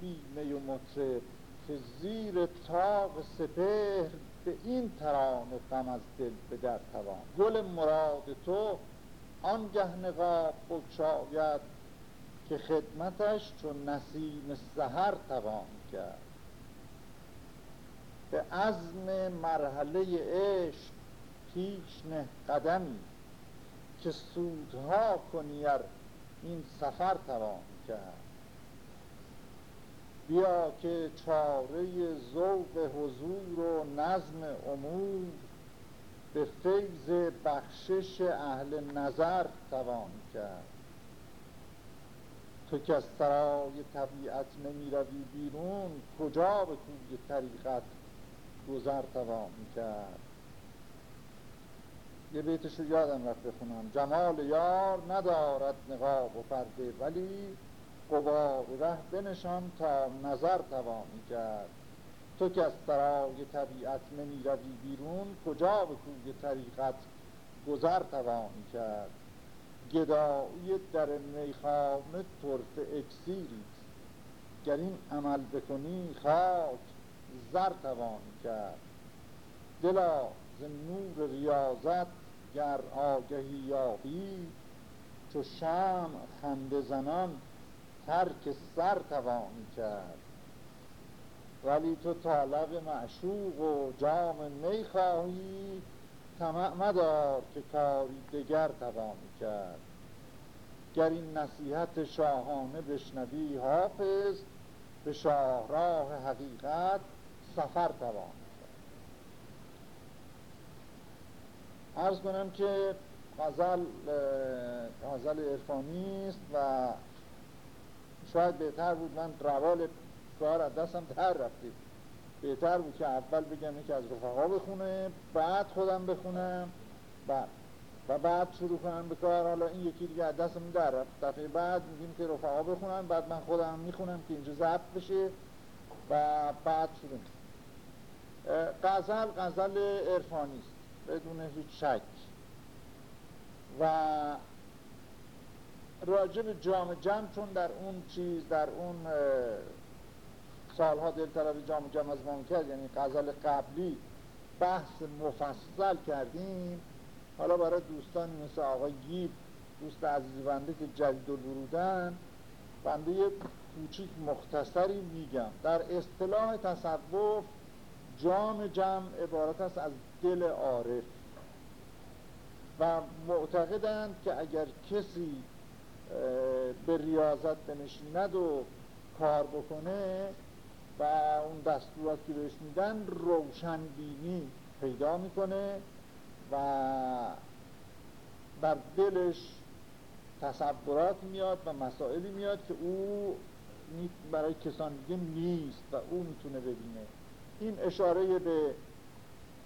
بی می و مطرب که زیر تاق سپهر به این ترانه غم از دل به در توان گل مراد تو آنگه نقاب بگشاید که خدمتش چون نسیم سحر توان کرد به عزم مرحله عشق پیش نه قدمی که سودها کنیر این سفر توان کرد بیا که چاره ذوق حضور و نظم امور به فیض بخشش اهل نظر توان کرد. تو که از سرای طبیعت نمی روی بیرون کجا به کوی طریقت گذر توان کرد؟ یه بیتش رو یادم رفت بخونم. جمال یار ندارد نقاب و پرده ولی قبار ره بنشان تا نظر توان کرد تو که از سرای طبیعت نمی روی بیرون کجا به کوی طریقت گذر توان کرد گدایی در میخانه طرف اکسیری گر این عمل بکنی خاک زر توان کرد دلا ز نور ریاضت گر آگهی یابی چو شم خنده زنان ترک سر توان کرد. ولی تو طالب معشوق و جام می خواهی طمع مدار که کاری دگر توان کرد. گر این نصیحت شاهانه بشنوی حافظ به شاهراه حقیقت سفر توان ارز کنم که غزل غزل عرفانی است و شاید بهتر بود من روال کار از دستم در رفته بهتر بود که اول بگم که از رفقا بخونه بعد خودم بخونم. بعد. و بعد شروع کنم به کار. حالا این یکی دیگه از دستم در رفت. دفعه بعد میگیم که رفقا بخونم بعد من خودم می‌خونم که اینجا ضبط بشه و بعد شروع غزل غزل عرفانی است. بدون هیچ شک. و راجب جام جمع چون در اون چیز در اون سالها دلطلب جام جمع از ما کرد یعنی غزل قبلی بحث مفصل کردیم. حالا برای دوستانی مثل آقای گیب دوست عزیز بنده که جدید الورودن بنده یه کوچیک مختصری میگم. در اصطلاح تصوف جام جمع عبارت است از دل عارف. و معتقدند که اگر کسی به ریاضت بنشیند و کار بکنه و اون دستورات که بهش میدن روشن بینی پیدا می‌کنه و در دلش تصورات میاد و مسائلی میاد که او برای کسان دیگه نیست و او می‌تونه ببینه. این اشاره به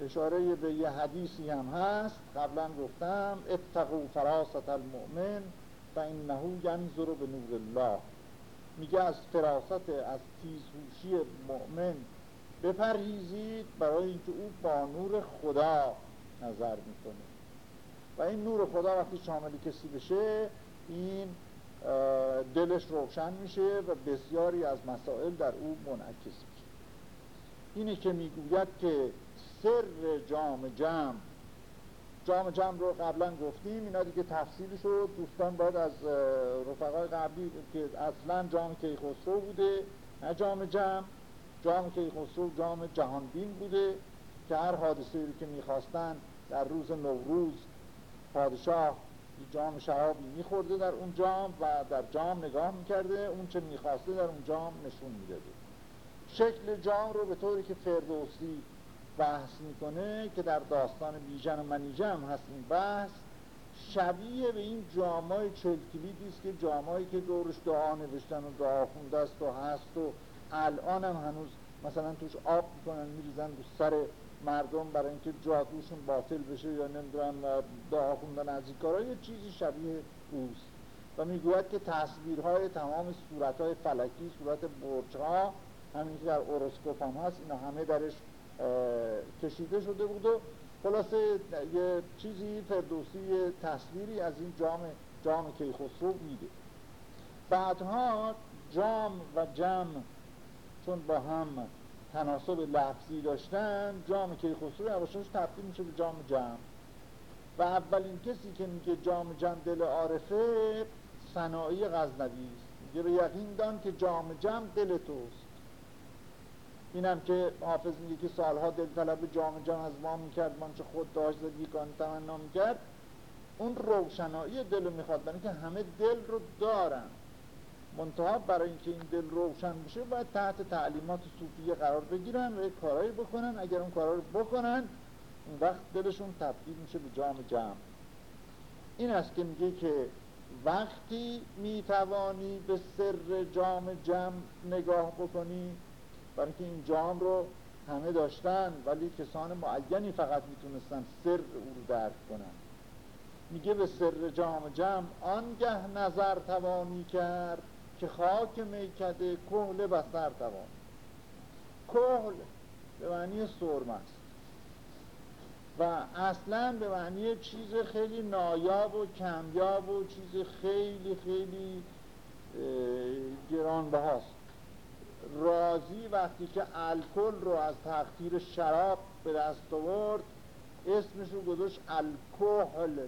اشاره به یه حدیثی هم هست. قبلا گفتم اتقو فراست المؤمن. و انه ینظر به نور الله. میگه از فراست از تیزهوشی مؤمن بپرهیزید برای اینکه او با نور خدا نظر می‌کنه. و این نور خدا وقتی شامل کسی بشه این دلش روشن میشه و بسیاری از مسائل در او منعکس میشه. اینه که می‌گوید که سر جام جمع جام جمع رو قبلا گفتیم اینا دیگه تفصیلی شد. دوستان باید از رفقای قبلی که اصلا جام کیخسرو بوده نه جام جمع جام کیخسرو جام جهانبین بوده که هر حادثه رو که می‌خواستن در روز نوروز پادشاه جام شرابی میخورده در اون جام و در جام نگاه می‌کرده. اون چه می‌خواسته در اون جام نشون می‌داده. شکل جام رو به طوری که فردوسی بحث می‌کنه که در داستان بیژن و منیژه هست این بحث شبیه به این جامای چلکلیدی است که جامایی که دورش دعا نوشتن و دعا خونده است و هست و الان هم هنوز مثلا توش آب می‌کنن میریزن رو سر مردم برای اینکه جادوشون باطل بشه یا نمی‌دونم دعا خوندن از این کارا یه چیزی شبیه اوست. و می‌گوید که تصویرهای تمام صورتهای فلکی صورت برچها همین که در اوروسکوپ هم هست اینا همه درش کشیده شده بود و خلاصه یه چیزی فردوسی تصویری از این جام جام کیخسرو میده. بعدها جام و جم چون با هم تناسب لفظی داشتن جام که خسرو یواشاش تبدیل میشه به جام جم. و اولین کسی که میگه جام جم دل عارفه صناعی غزنوی است. میگه به یقین دان که جام جم دل توست. اینم که حافظ میگه که سالها دل طلب جام جم از ما می‌کرد من چه خود داشت زد یکان تمنا می‌کرد. اون روشنایی دل می‌خواد برای که همه دل رو دارن. منتها برای اینکه این دل روشن بشه باید تحت تعلیمات صوفیه قرار بگیرن و کارایی بکنن. اگر اون کارا رو بکنن اون وقت دلشون تبدیل میشه به جام جمع این است که میگه که وقتی می‌توانی به سر جام جمع نگاه بکنی برای اینکه این جام رو همه داشتن ولی کسان معینی فقط می‌تونستن سر او رو درک کنن. میگه به سر جام جمع آنگه نظر توانی کرد که خاک میکده کهل بستر توان کهل به معنی سرم است. و اصلا به معنی چیز خیلی نایاب و کمیاب و چیز خیلی خیلی گرانبهاست. رازی وقتی که الکل رو از تقدیر شراب به دست آورد اسمش رو گذاشت الکحل.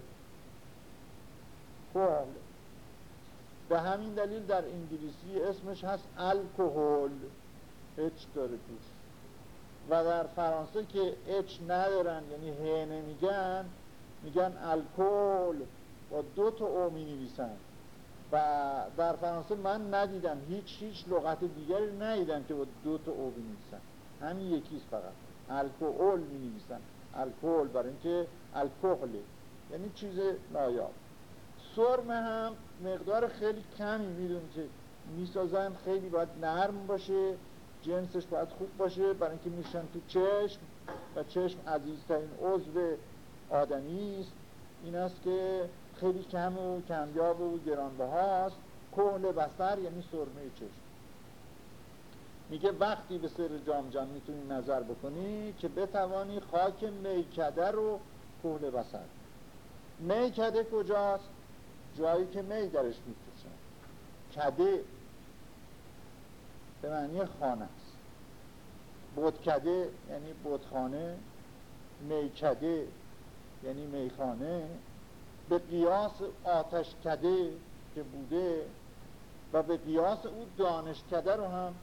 کهل به همین دلیل در انگلیسی اسمش هست الکهول اچ داره توش. و در فرانسه که اچ ندارن یعنی ه نمیگن میگن الکل با دو تا او می نویسن و در فرانسه من ندیدم. هیچ هیچ لغت دیگری ندیدم که با دو تا او بنویسن همین یکیست فقط. الکل می نویسن الکل برای اینکه الکحله یعنی چیز نایاب. سرم هم مقدار خیلی کمی میدون که می‌سازن خیلی باید نرم باشه. جنسش باید خوب باشه. برای اینکه میشن تو چشم. و چشم عزیزترین عضو آدمی است این است که خیلی کم و کمیاب و گرانبهاست کهل بستر یعنی سرمه چشم. میگه وقتی به سر جام جام می‌تونی نظر بکنی که بتوانی خاک میکده رو کهل بسر میکده کجاست؟ جایی که می درش میفروشن کده. به معنی خانه است. بودکده یعنی بودخانه میکده یعنی میخانه. به قیاس آتش کده که بوده و به قیاس او دانشکده رو هم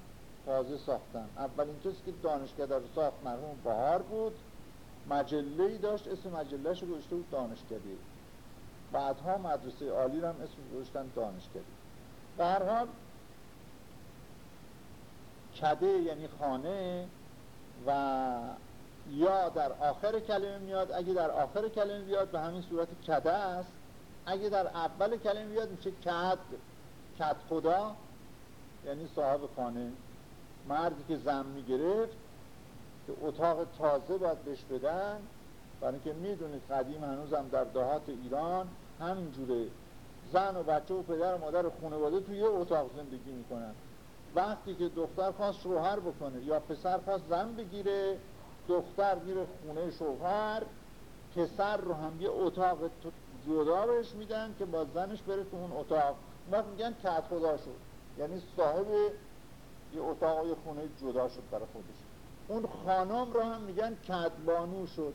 تازه ساختن. اولین کسی که دانشکده رو ساخت مرحوم بهار بود. مجله ای داشت اسم مجلهش رو گذاشته بود دانشکده بعدها مدرسه عالی رو هم اسم گذاشتن دانشکده به هر حال کده یعنی خانه و یا در آخر کلمه میاد اگه در آخر کلمه بیاد به همین صورت کده است. اگه در اول کلمه بیاد میشه کد کد خدا یعنی صاحب خانه. مردی که زن می‌گرفت که اتاق تازه باید بهش بدن. برای اینکه می‌دونید قدیم هنوزم در دهات ایران همینجوره. زن و بچه و پدر و مادر و خانواده توی یه اتاق زندگی می‌کنن. وقتی که دختر خواست شوهر بکنه یا پسر خواست زن بگیره دختر میره خونه شوهر پسر رو هم یه اتاق جدا بهش میدن که با زنش بره تو اون اتاق. وقت میگن کت خدا شد. یعنی صاحب یه اتاق یه خونه جدا شد برای خودش. اون خانم رو هم میگن کتبانو شد.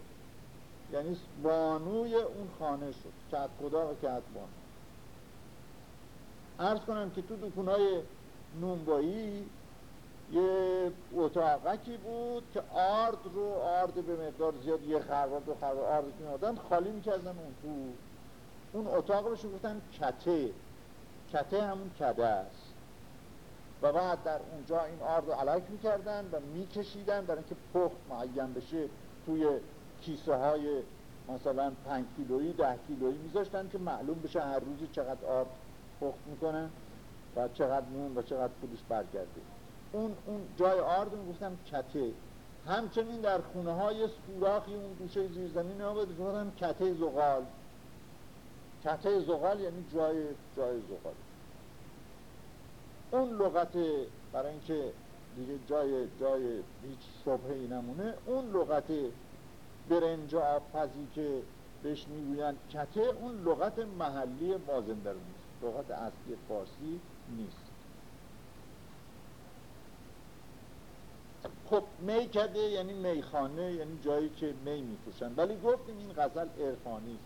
یعنی بانوی اون خانه شد. کت خدا و کت بانو. ارز کنم که تو دکونای نونبایی یه اتاقکی بود که آرد رو آرد به مقدار زیاد یه خروار دو خروار آرد که میادن خالی می‌کردن اون تو. اون اتاق رو گفتن کته. کته همون کده است. و بعد در اونجا این آرد رو علک می‌کردن و میکشیدن برای اینکه پخت معین بشه توی کیسه های مثلا پنج کیلویی ده کیلویی میذاشتن که معلوم بشه هر روزی چقدر آرد پخت می‌کنن و چقدر نون و چقدر پولش برگرده. اون, اون جای آرد رو می‌گفتن کته. همچنین در خونه های سوراخی اون گوشه زیرزمین ها بود گفتن کته زغال. کته زغال یعنی جای جای زغال. اون لغت برای اینکه دیگه جای جای هیچ صبحی نمونه اون لغت برنج آبپزی که بهش می‌گویند کته اون لغت محلی مازندران لغت اصلی فارسی نیست. خب می کده یعنی میخانه یعنی جایی که می میفروشن. ولی گفتیم این غزل عرفانی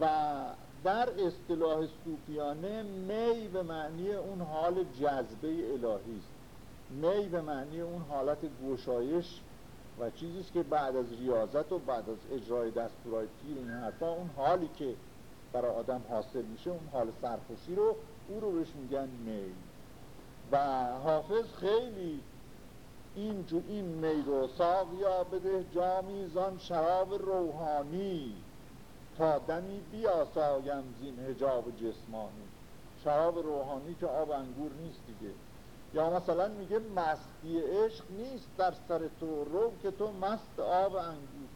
و در اصطلاح صوفیانه می به معنی اون حال جذبه الهی است. می به معنی اون حالت گشایش و چیزی که بعد از ریاضت و بعد از اجرای دستورای پیر این حرفا اون حالی که برای آدم حاصل میشه اون حال سرخوشی رو او رو بهش میگن می. و حافظ خیلی این جو این می ساقیا بده جامی زان شراب روحانی. تا دمی بیاسایم زین هجاب جسمانی. شراب روحانی که آب انگور نیست دیگه. یا مثلا میگه مستی عشق نیست در سر تو رو که تو مست آب انگور.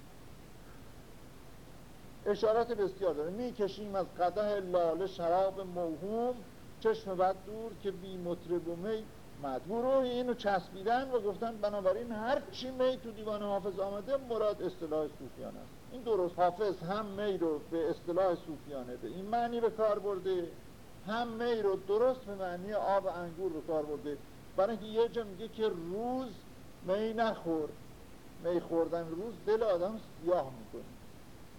اشارات بسیار داره. می‌کشیم از قده لاله شراب موهوم. چشم بد دور که بی مطرب و می مدبور رو اینو چسبیدن و گفتن بنابراین هر چی می تو دیوان حافظ آمده مراد اصطلاح صوفیانه است. این درست. حافظ هم می رو به اصطلاح صوفیانه به این معنی به کار برده. هم می رو درست به معنی آب انگور به کار برده. برای اینکه یه جا میگه که روز می نخور. می خوردن روز دل آدم سیاه می‌کنه.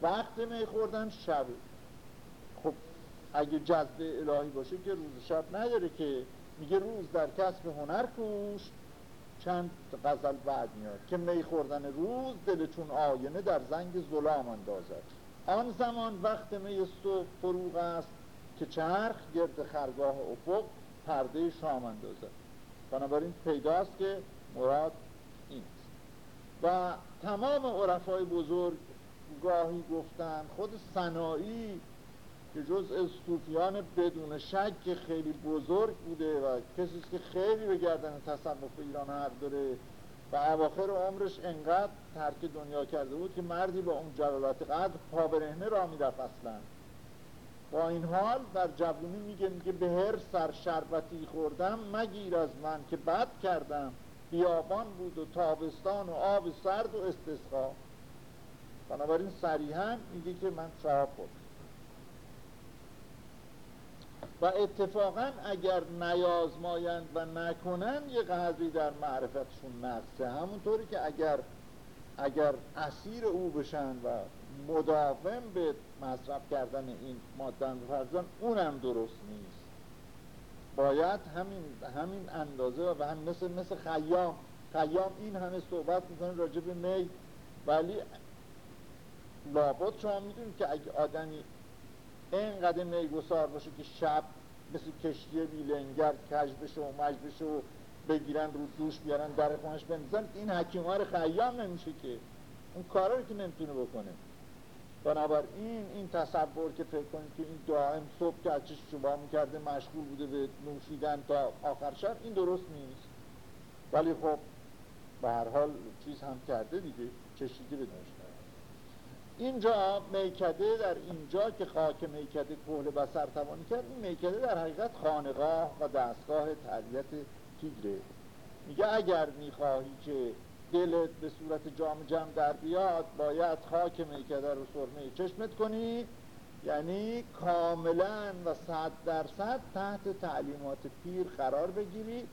وقت می خوردن شب. خب اگه جذبه الهی باشه که روز شب نداره که میگه روز در کسب هنر کوش چند غزل بعد میاد. که می خوردن روز دل چون آینه در زنگ ظلام اندازد. آن زمان وقت می صبح فروغ است که چرخ گرد خرگاه افق پرده شام اندازد. بنابراین پیداست که مراد این است. و تمام عرفای بزرگ گاهی گفتن خود سنایی که جز صوفیان بدون شک که خیلی بزرگ بوده و کسی که خیلی به گردن تصنف ایران حق داره و اواخر عمرش انقدر ترک دنیا کرده بود که مردی با اون جلالت قدر پا برهنه را می‌رفت اصلا. با این حال در جوونی میگه میگه به هر سر شربتی خوردم مگیر از من که بد کردم. بیابان بود و تابستان و آب سرد و استسقا. بنابراین صریحا میگه که من شراب خوردم و اتفاقا اگر نیازمایند و نکنن یه قدری در معرفتشون نقصه همونطوری که اگر اگر اسیر او بشن و مداوم به مصرف کردن این ماده فرزان اونم درست نیست. باید همین, همین اندازه و هم مثل, مثل خیام. خیام این همه صحبت می‌کنه راجع می. ولی لابد شما می‌دونید که اگه آدمی اینقدر میگسار باشه که شب مثل کشتی بیلنگر کج بشه و مج بشه و بگیرن رو دوش بیارن در خونش بنزن این حکیمار خیام نمیشه که. اون کارا رو که نمی‌تونه بکنه. بنابراین این تصور که فکر کنید که این دائم صبح که از چش شبا می‌کرده مشغول بوده به نوشیدن تا آخر شب این درست نیست. ولی خب به هر حال چیز هم کرده دیگه چشیده به اینجا میکده در اینجا که خاک میکده کهل بسر توانی کرد این میکده در حقیقت خانقاه و دستگاه تربیت تیگره. میگه اگر می‌خواهی که دلت به صورت جام جمع در بیاد باید خاک میکده رو سرمه چشمت کنی یعنی کاملا و صد درصد تحت تعلیمات پیر قرار بگیری.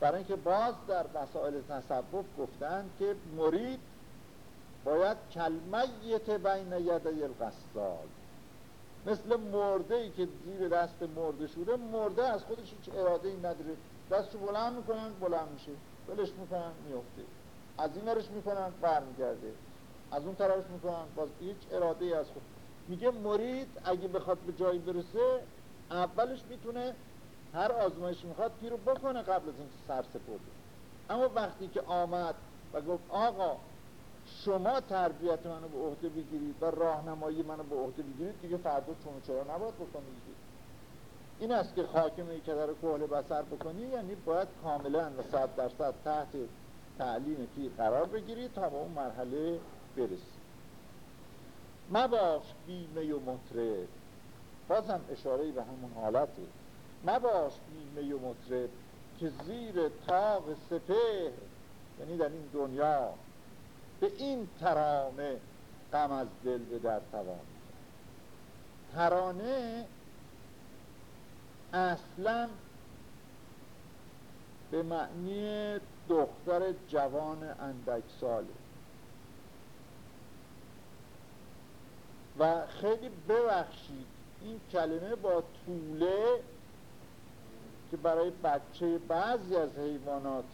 برای اینکه باز در مسائل تصوف گفتن که مرید باید کلمیت بین یده القصال مثل مرده ای که زیر دست مرده شده مرده از خودش هیچ اراده ای نداره. دستشو بلند می‌کنن بلند میشه. بلش می‌کنن میفته از این ورش می‌کنن برمیگرده. از اون طرفش می‌کنن باز هیچ اراده ای از خود. میگه مرید اگه بخواد به جایی برسه اولش می‌تونه هر آزمایش می‌خواد پیرو بکنه قبل از اینکه سر سپرده. اما وقتی که آمد و گفت آقا شما تربیت منو به عهده بگیرید و راهنمایی منو به عهده بگیرید دیگه فردا چون چرا نباید بکنید؟ این است که حاکم که رو کهل بسر بکنی یعنی باید کاملا و صد درصد تحت تعلیم پیر قرار بگیرید تا به اون مرحله برسید مباش بیمه و مطرب. بازم اشاره به همون حالته. مباش بیمه و مطرب که زیر تاق سپه یعنی در این دنیا به این ترانه غم از دل به در توان. ترانه اصلا به معنی دختر جوان اندک ساله و خیلی ببخشید این کلمه با طوله که برای بچه بعضی از حیوانات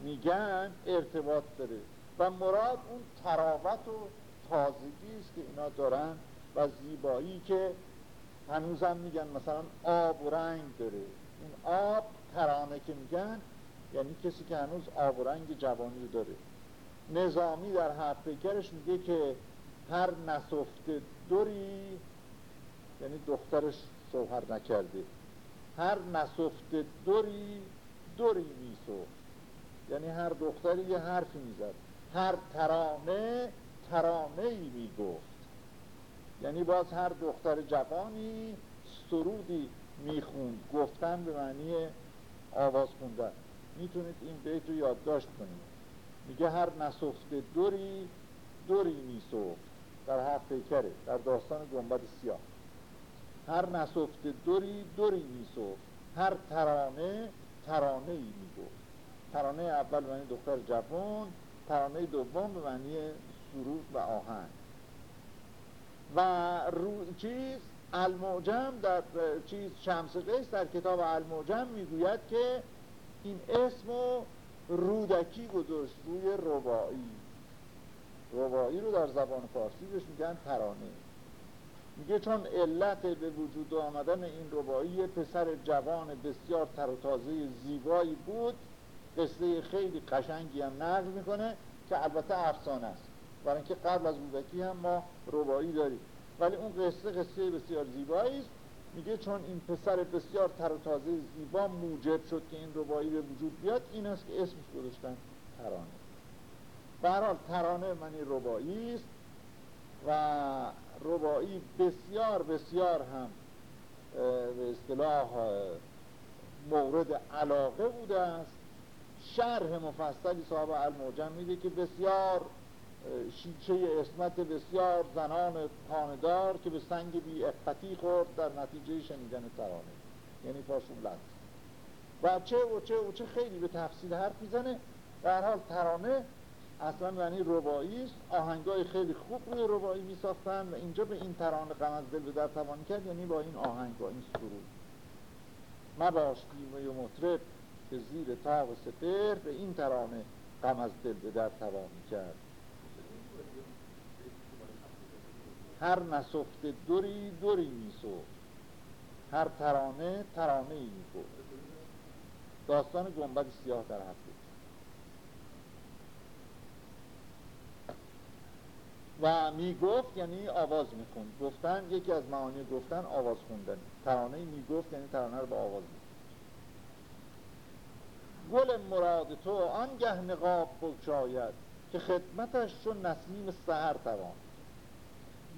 میگن ارتباط داره. و مراد اون تراوت و تازگی است که اینا دارن و زیبایی که هنوزم میگن مثلا آب و رنگ داره. این آب ترانه که میگن یعنی کسی که هنوز آب و رنگ جوانی داره. نظامی در پیکرش میگه که هر نصفت دوری یعنی دخترش شوهر نکرده. هر نصفت دوری دوری میسفت. یعنی هر دختری یه حرفی می‌زد. هر ترانه ترانه ای می‌گفت. یعنی باز هر دختر جوانی سرودی می‌خوند. گفتن به معنی آواز خوندن. می‌تونید این بیت رو یادداشت کنید. میگه هر نصفت دوری دوری میسفت. در حرف پیکره در داستان گنبد سیاه. هر نصفت دوری دوری میسفت. هر ترانه ترانه ای می‌گفت. ترانه اول معنی دختر جوان ترانه دوم به معنی سرود و آهنگ و رو چیز المعجم در چیز شمس قیس در کتاب المعجم می‌گوید که این اسم رودکی گذاشت روی ربایی ربایی رو در زبان فارسی بهش میگن ترانه. میگه چون علت به وجود آمدن این ربایی پسر جوان بسیار تر و تازه زیبایی بود قصه خیلی قشنگی هم نقل می‌کنه که البته افسانه است. برای اینکه قبل از رودکی هم ما ربایی داریم. ولی اون قصه قصه بسیار زیبایی است. میگه چون این پسر بسیار تر و تازه زیبا موجب شد که این ربایی به وجود بیاد این است که اسمش گذاشتن ترانه. برحال ترانه منی ربایی است و ربایی بسیار بسیار هم به اصطلاح مورد علاقه بوده است. شرح مفصلی صاحب المعجم میده که بسیار شیچه اسمت بسیار زنان پاندار که به سنگ بی اقفتی خورد در نتیجه شنیدن ترانه یعنی پاشون لند و چه و چه و چه خیلی به تفصیل حرف می‌زنه. در حال ترانه اصلا یعنی ربایی است. آهنگای خیلی خوب روی ربایی می ساختن و اینجا به این ترانه غم از دل به در توان کرد یعنی با این آهنگ با این سرود. مباش و مطرب. که زیر تاق سپر به این ترانه غم از دل به در توان کرد هر نسفت دوری دوری میسفت. هر ترانه ترانه ای می‌گفت. داستان گنبد سیاه در هفته و می‌گفت یعنی آواز می‌خوند. گفتن یکی از معانی گفتن آواز خوندن. ترانه می‌گفت یعنی ترانه رو با آواز گل مراد تو آنگه نقاب بگشاید که خدمتش چون نسیم سهر توان.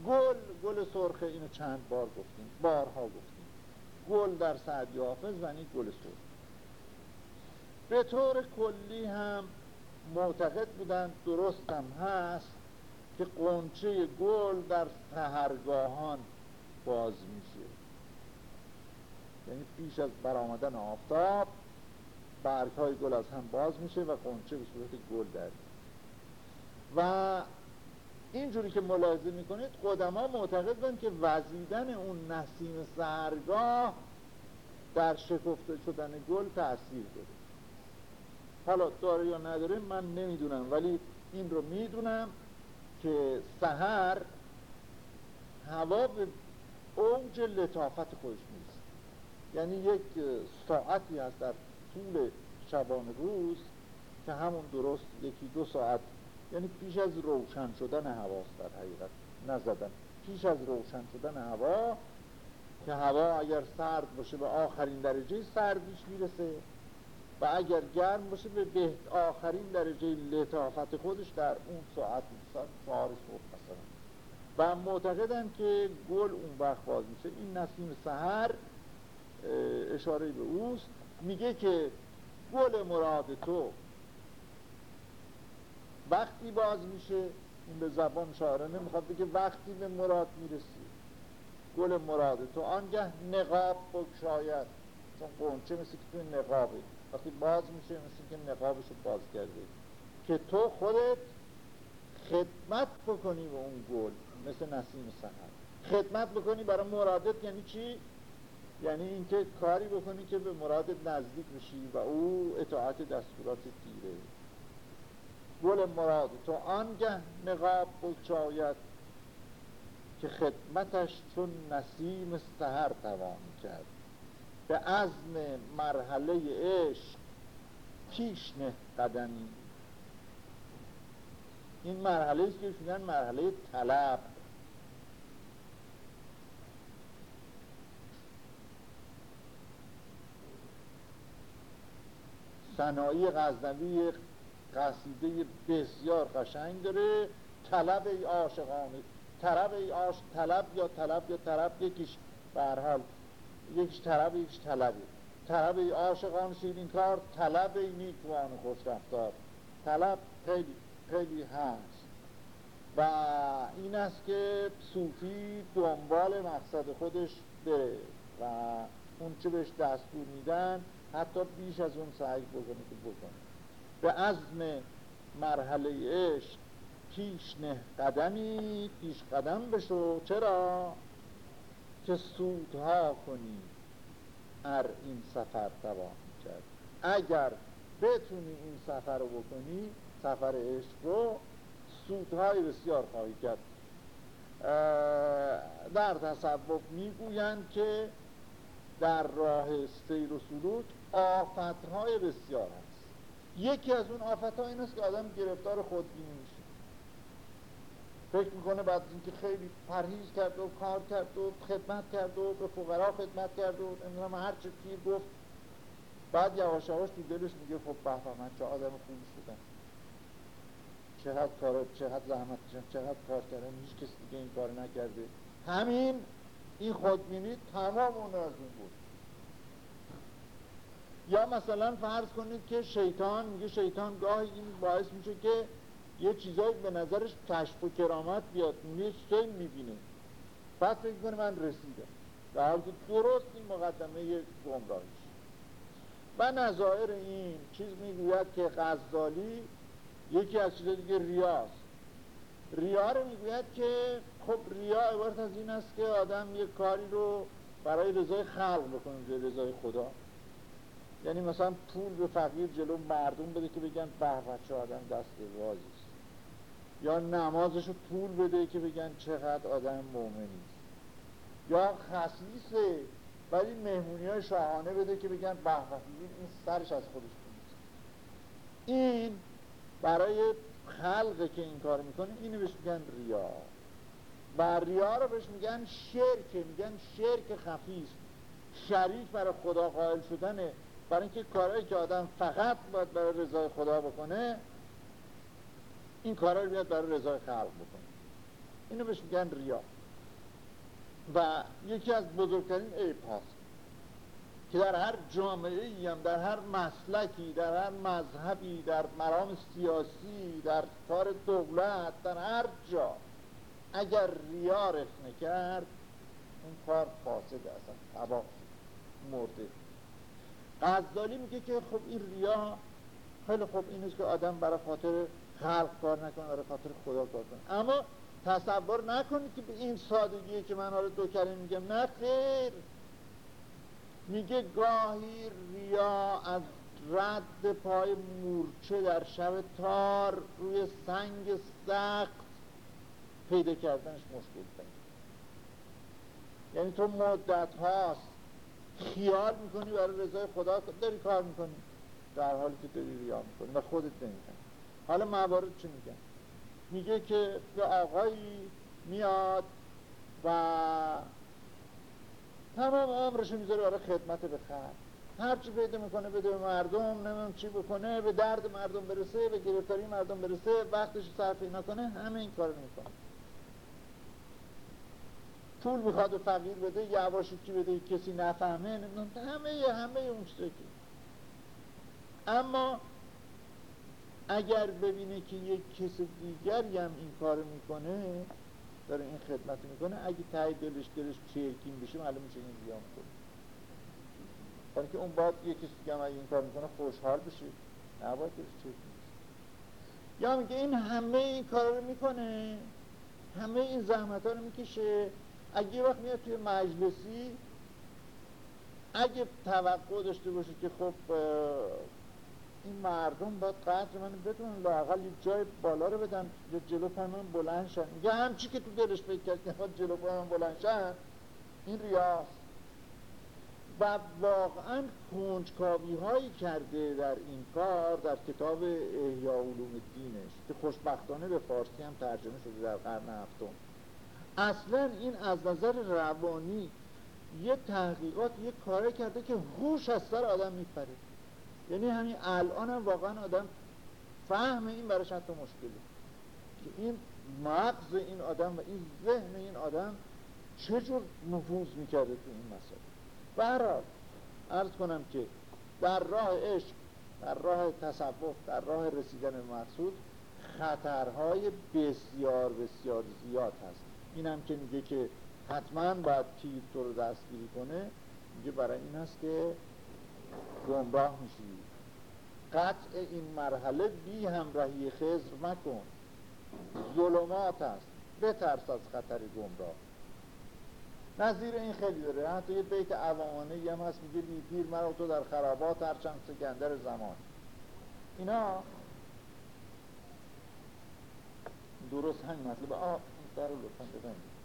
گل گل سرخه اینو چند بار گفتیم بارها گفتیم. گل در سعدی حافظ یعنی گل سرخ. به طور کلی هم معتقد بودن درست هم هست که قنچه گل در سهرگاهان باز میشه. یعنی پیش از برآمدن آفتاب برگ های گل از هم باز میشه و قنچه به صورت گل در و اینجوری که ملاحظه می‌کنید قدما معتقد بودن که وزیدن اون نسیم سرگاه در شکفته شدن گل تأثیر داره. حالا داره یا نداره من نمی‌دونم ولی این رو می‌دونم که سهر هوا به اوج لطافت خودش نیست یعنی یک ساعتی هست در طول شبان روز که همون درست یکی دو ساعت یعنی پیش از روشن شدن هواست در حقیقت نزدن. پیش از روشن شدن هوا که هوا اگر سرد باشه به آخرین درجه سردیش می‌رسه و اگر گرم باشه به بهت آخرین درجه لطافت خودش در اون ساعت ساعت چهار صبح مثلا. و معتقدن که گل اون وقت باز میشه. این نسیم سهر اشاره به اوست. میگه که گل مراد تو وقتی باز میشه این به زبان شاعره نمی‌خواد بگه وقتی به مراد می‌رسی. گل مراد تو. آنگه نقاب بگشاید چون قنچه مثل که تو نقابه. وقتی باز میشه مثل که نقابش باز کرده. که تو خودت خدمت بکنی به اون گل. مثل نسیم سهر خدمت بکنی برای مرادت یعنی چی؟ یعنی اینکه کاری بکنی که به مرادت نزدیک بشی و او اطاعت دستورات دیره. گل مراد تو آنگه نقاب بچاید که خدمتش چون نسیم سهر توان کرد. به عزم مرحله عشق پیش نه قدمی. این مرحله است که میگن مرحله طلب. سنایی غزنوی قصیده بسیار قشنگ داره. طلب ای عاشقانه طلب ای آش طلب یا طلب یا طلب یکیش به حال یکیش طلب یکیش طلبه طلب ای عاشقان شیرین کار طلب ای نیکوان خوش رفتار طلب خیلی خیلی هست. و این است که صوفی دنبال مقصد خودش بره و اون چه بهش دستور میدن حتی بیش از اون سعی بکنه که بکنه. به عزم مرحله عشق پیش نه قدمی پیش قدم بشو. چرا؟ که سودها کنی. ار این سفر دوام کرد. اگر بتونی این سفر رو بکنی سفر عشق رو سودهای بسیار خواهی کرد. در تصوف می‌گویند که در راه سیر و سلوک آفتهای بسیار هست یکی از اون آفتها این است که آدم گرفتار خودبینی میشه. فکر می‌کنه بعد اینکه خیلی پرهیز کرد و کار کرد و خدمت کرد و به فقرا خدمت کرد و نمی‌دونم هر چه پیر گفت بعد یواش یواش تو دلش میگه خب به من چه آدم خوبی شدم. چقدر کار چقدر زحمت کشم چقدر کار کردم هیچ کسی دیگه این کار نکرده. همین این خودبینی تمام اون از اون بود. یا مثلا فرض کنید که شیطان میگه شیطان گاهی این باعث میشه که یه چیزایی به نظرش کشف و کرامت بیاد یه چیزایی می‌بینه. بعد فکر کنه من رسیدم. در حال که درست این مقدمه گمراهیش و نظائر این چیز می‌گوید که غزالی یکی از چیزا دیگه ریاست. ریا رو می‌گوید که خب ریا عبارت از این است که آدم یه کاری رو برای رضای خلق بکنه به رضای خدا. یعنی مثلا پول به فقیر جلو مردم بده که بگن به چه آدم دست رازی است. یا نمازش رو طول بده که بگن چقدر آدم مؤمنی یا خصیصه ولی مهمونی های شاهانه بده که بگن به این سرش از خودش نیست. این برای خلقه که این کار می‌کنه اینو بهش میگن ریا. و ریا رو بهش میگن شرک میگن شرک خفیف. شریک برای خدا قائل شدنه. برای اینکه کارهایی که آدم فقط باید برای رضای خدا بکنه این کارا رو بیاد برای رضای خلق بکنه. اینو بهش میگن ریا. و یکی از بزرگترین عیب هست که در هر جامعه ای هم در هر مسلکی در هر مذهبی در مرام سیاسی در کار دولت در هر جا اگر ریا رخنه کرد اون کار فاسد اصلا تباه مرده. غزالی میگه که خب این ریا خیلی خوب این که آدم برای خاطر خلق کار نکنه برای خاطر خدا کار کنه. اما تصور نکنید که به این سادگیه که من حالا دو کلمه میگم نه خیر. میگه گاهی ریا از رد پای مورچه در شب تار روی سنگ سخت پیدا کردنش مشکل کنید یعنی تو مدت هاست. خیال می‌کنی برای رضای خدا داری کار می‌کنی؟ در حالی که داری ریا می‌کنی و خودت نمی‌کنی حالا موارد چی میگن؟ میگه که به آقایی میاد و تمام عمرشو می‌ذاره برای خدمت به خلق هر چی پیدا می‌کنه بده به مردم نمیم چی بکنه به درد مردم برسه به گرفتاری مردم برسه وقتش صرف نکنه همه این کار می‌کنه پول می‌خواد و فقیر بده یواشی چی بده کسی نفهمه نمی‌دونم. همه همه اون چیزی اما اگر ببینه که یک کس دیگری هم این کار می‌کنه داره این خدمت می‌کنه اگه تایی دلش دلش چرکین بشه معلوم میشه این زیان کنه. برای که اون باید یه کسی دیگه هم این کار می‌کنه خوشحال بشه. نباید چه یا میگه این همه این کار رو می‌کنه همه این زحمت ها رو می‌کشه. اگه یه وقت میاد توی مجلسی اگه توقع داشته باشه که خب این مردم باید قدر من بدونن لاقل یه جای بالا رو بدن یا جلو پای من بلند شن. میگه همچی که تو دلش فکر کرد که جلو پای من بلند شن این ریاست. و واقعا کنجکاوی هایی کرده در این کار در کتاب احیا علوم دینش که خوشبختانه به فارسی هم ترجمه شده در قرن هفتم. اصلا این از نظر روانی یه تحقیقات یه کاره کرده که هوش از سر آدم میپره. یعنی همین الان هم واقعا آدم فهم این براش حتی مشکله. که این مغز این آدم و این ذهن این آدم چجور نفوذ می‌کرده تو این مسائل برحال ارز کنم که در راه عشق در راه تصوف در راه رسیدن مقصود خطرهای بسیار بسیار زیاد هست. اینم که میگه که حتما باید تیر تو رو دستگیری کنه میگه برای این هست که گمراه میشی. قطع این مرحله بی همراهی خزر مکن. ظلمات است. بترس از خطر گمراه. نظیر این خیلی داره. حتی یه بیت عوامانه هم هست میگه بی پیر مرا تو در خرابات هرچند سکندر زمان. اینا درست همین مطلب. آه در رو لطفا ببینید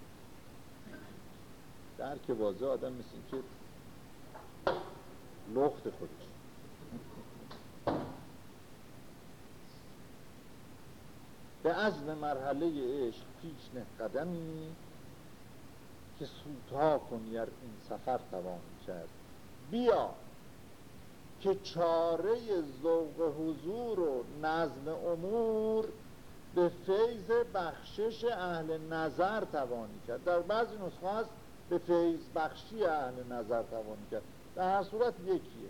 درک واضح آدم مثل که لخت خودش. به عزم مرحله عشق پیش نه قدمی که سودها کنی این سفر توان کرد. بیا که چاره ذوق حضور و نظم امور به فیض بخشش اهل نظر توانی کرد. در بعضی نسخه هست به فیض بخشی اهل نظر توانی کرد. در هر صورت یکیه.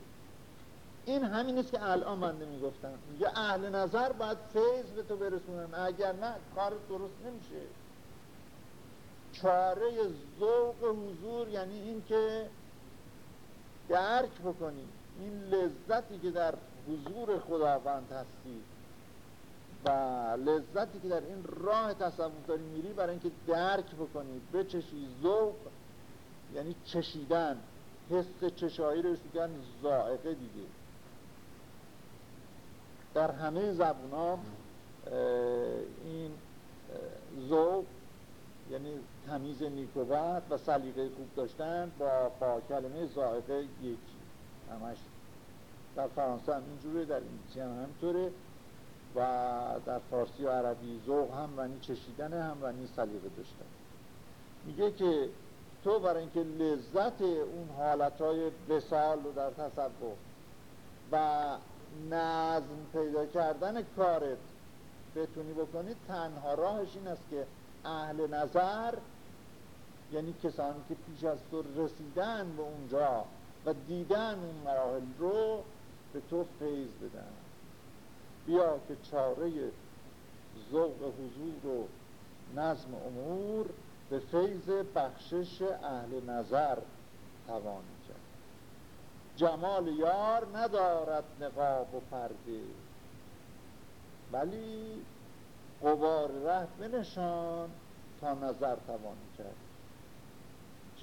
این همین است که الان من نمی‌گفتم. میگه اهل نظر باید فیض به تو برسونن. اگر نه کار درست نمیشه. چاره ذوق حضور یعنی این که درک بکنی. این لذتی که در حضور خداوند هستی. و لذتی که در این راه تصوف داری میری برای اینکه درک بکنی بچشی ذوق یعنی چشیدن حس چشایی رو میگن زائقه دیگه. در همه زبون این ذوق یعنی تمیز نیکوبت و سلیقه خوب داشتن با, با کلمه زائقه یکی. همش در فرانسه هم اینجوره در انگلیسی هم همینطوره. و در فارسی و عربی ذوق هم ونی چشیدن هم ونی سلیقه داشتن. میگه که تو برای اینکه لذت اون حالتهای وسال رو در تصور و نظم پیدا کردن کارت بتونی بکنی تنها راهش این است که اهل نظر یعنی کسانی که پیش از تو رسیدن به اونجا و دیدن اون مراحل رو به تو فیض بدن. بیا که چاره ذوق حضور و نظم امور به فیض بخشش اهل نظر توانی کرد. جمال یار ندارد نقاب و پرده ولی قبار ره بنشان تا نظر توانی کرد.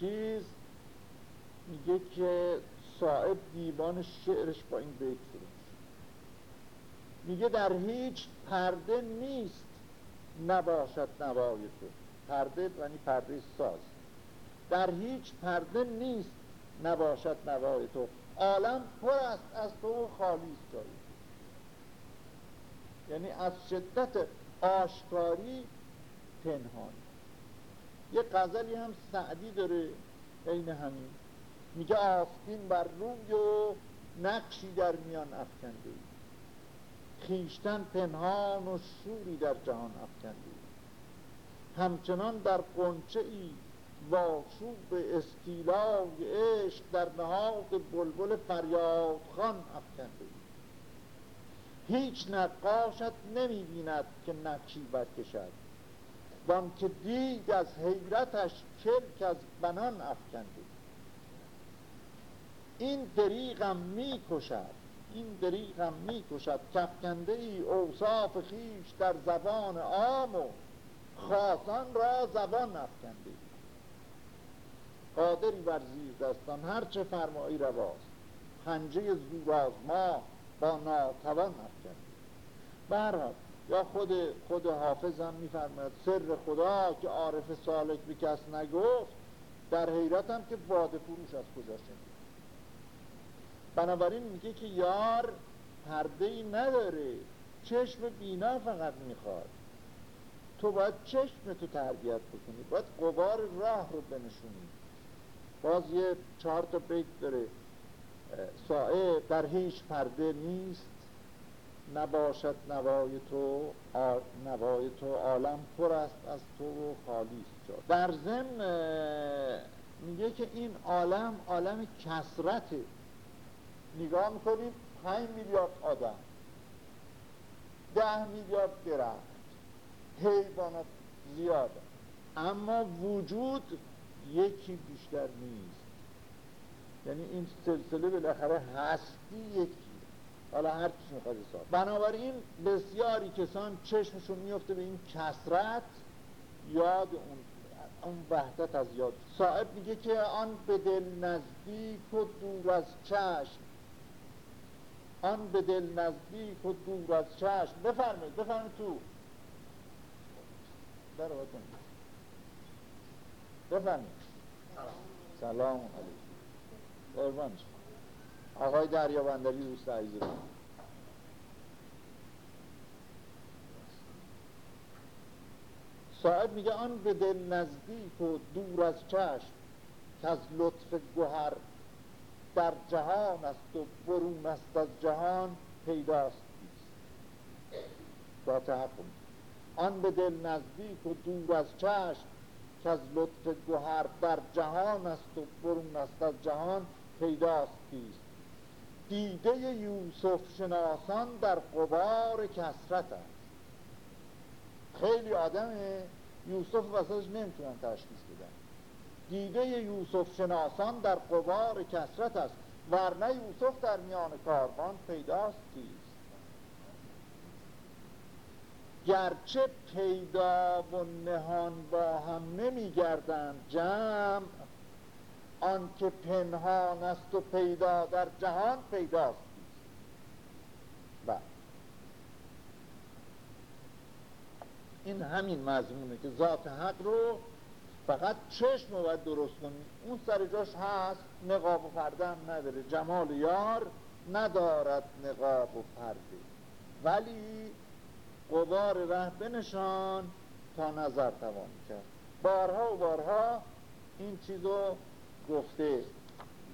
چیز میگه که صاحب دیوان شعرش با این بیت شروع میگه در هیچ پرده نیست نباشد نوای تو. پرده یعنی پرده ساز. در هیچ پرده نیست نباشد نوای تو. عالم پر است از تو خالی است یعنی از شدت آشکاری پنهان. یه غزلی هم سعدی داره عین همین. میگه آفتین بر روی و نقشی در میان افکنده خیشتن پنهان و شوری در جهان افکنده همچنان در قنچه ای واشوب استیلای عشق در نهاد بلبل فریاد خان افکنده هیچ نقاشت نمی بیند که نقشی برکشد وان که دید از حیرتش کلک از بنان افکنده این دریغم می‌کشد این دریغم می‌کشد کفکنده ای اوصاف خیش در زبان عام و خاصان را زبان افکنده ای قادری بر زیر دستان هرچه فرمایی رواست پنجه زور ما با ناتوان افکنده برحال یا خود خود حافظ هم میفرماید سر خدا که عارف سالک به کس نگفت در حیرتم که باده فروش از کجا شنید. بنابراین میگه که یار پرده ای نداره. چشم بینا فقط می‌خواد. تو باید چشم تو تربیت بکنی. باید قبار راه رو بنشونی. باز یه چهار تا بیت داره. سائه در هیچ پرده نیست. نباشد نوای تو نوای تو عالم پر است از تو و خالی است در ضمن میگه که این عالم عالم کسرته نگاه می‌کنیم پنج میلیارد آدم ده میلیارد درخت حیوانات زیاده اما وجود یکی بیشتر نیست. یعنی این سلسله بالاخره هستی یکی. حالا هر چیز می‌خواد حساب. بنابراین بسیاری کسان چشمشون میفته به این کسرت یاد اون اون وحدت از یاد. صاحب میگه که آن به دل نزدیک و دور از چشم. آن به دل نزدیک و دور از چشم. بفرمایید بفرمایید تو. در بفرمایید. سلام علیکم. قربان آقای دریا بندری دوست عزیز صاحب میگه آن به دل نزدیک و دور از چشم که از لطف گوهر در جهان است و برون است از جهان پیداست. تحقم آن به دل نزدیک و دور از چشم که از لطف گوهر در جهان است و برون است از جهان پیداست کیست دیده یوسف شناسان در قبار کسرت است. خیلی آدم یوسف وسطش نمی‌تونن تشخیص دیده یوسف شناسان در قبار کسرت است ورنه یوسف در میان کاروان پیداست کیست؟ گرچه پیدا و نهان با هم نمیگردند جمع آن که پنهان است و پیدا در جهان پیداست بله. این همین مضمونه که ذات حق رو فقط چشم باید درست کنی. اون سر جاش هست نقاب و پرده هم نداره. جمال یار ندارد نقاب و پرده. ولی قبار ره بنشان تا نظر توان کرد. بارها و بارها این چیزو گفته.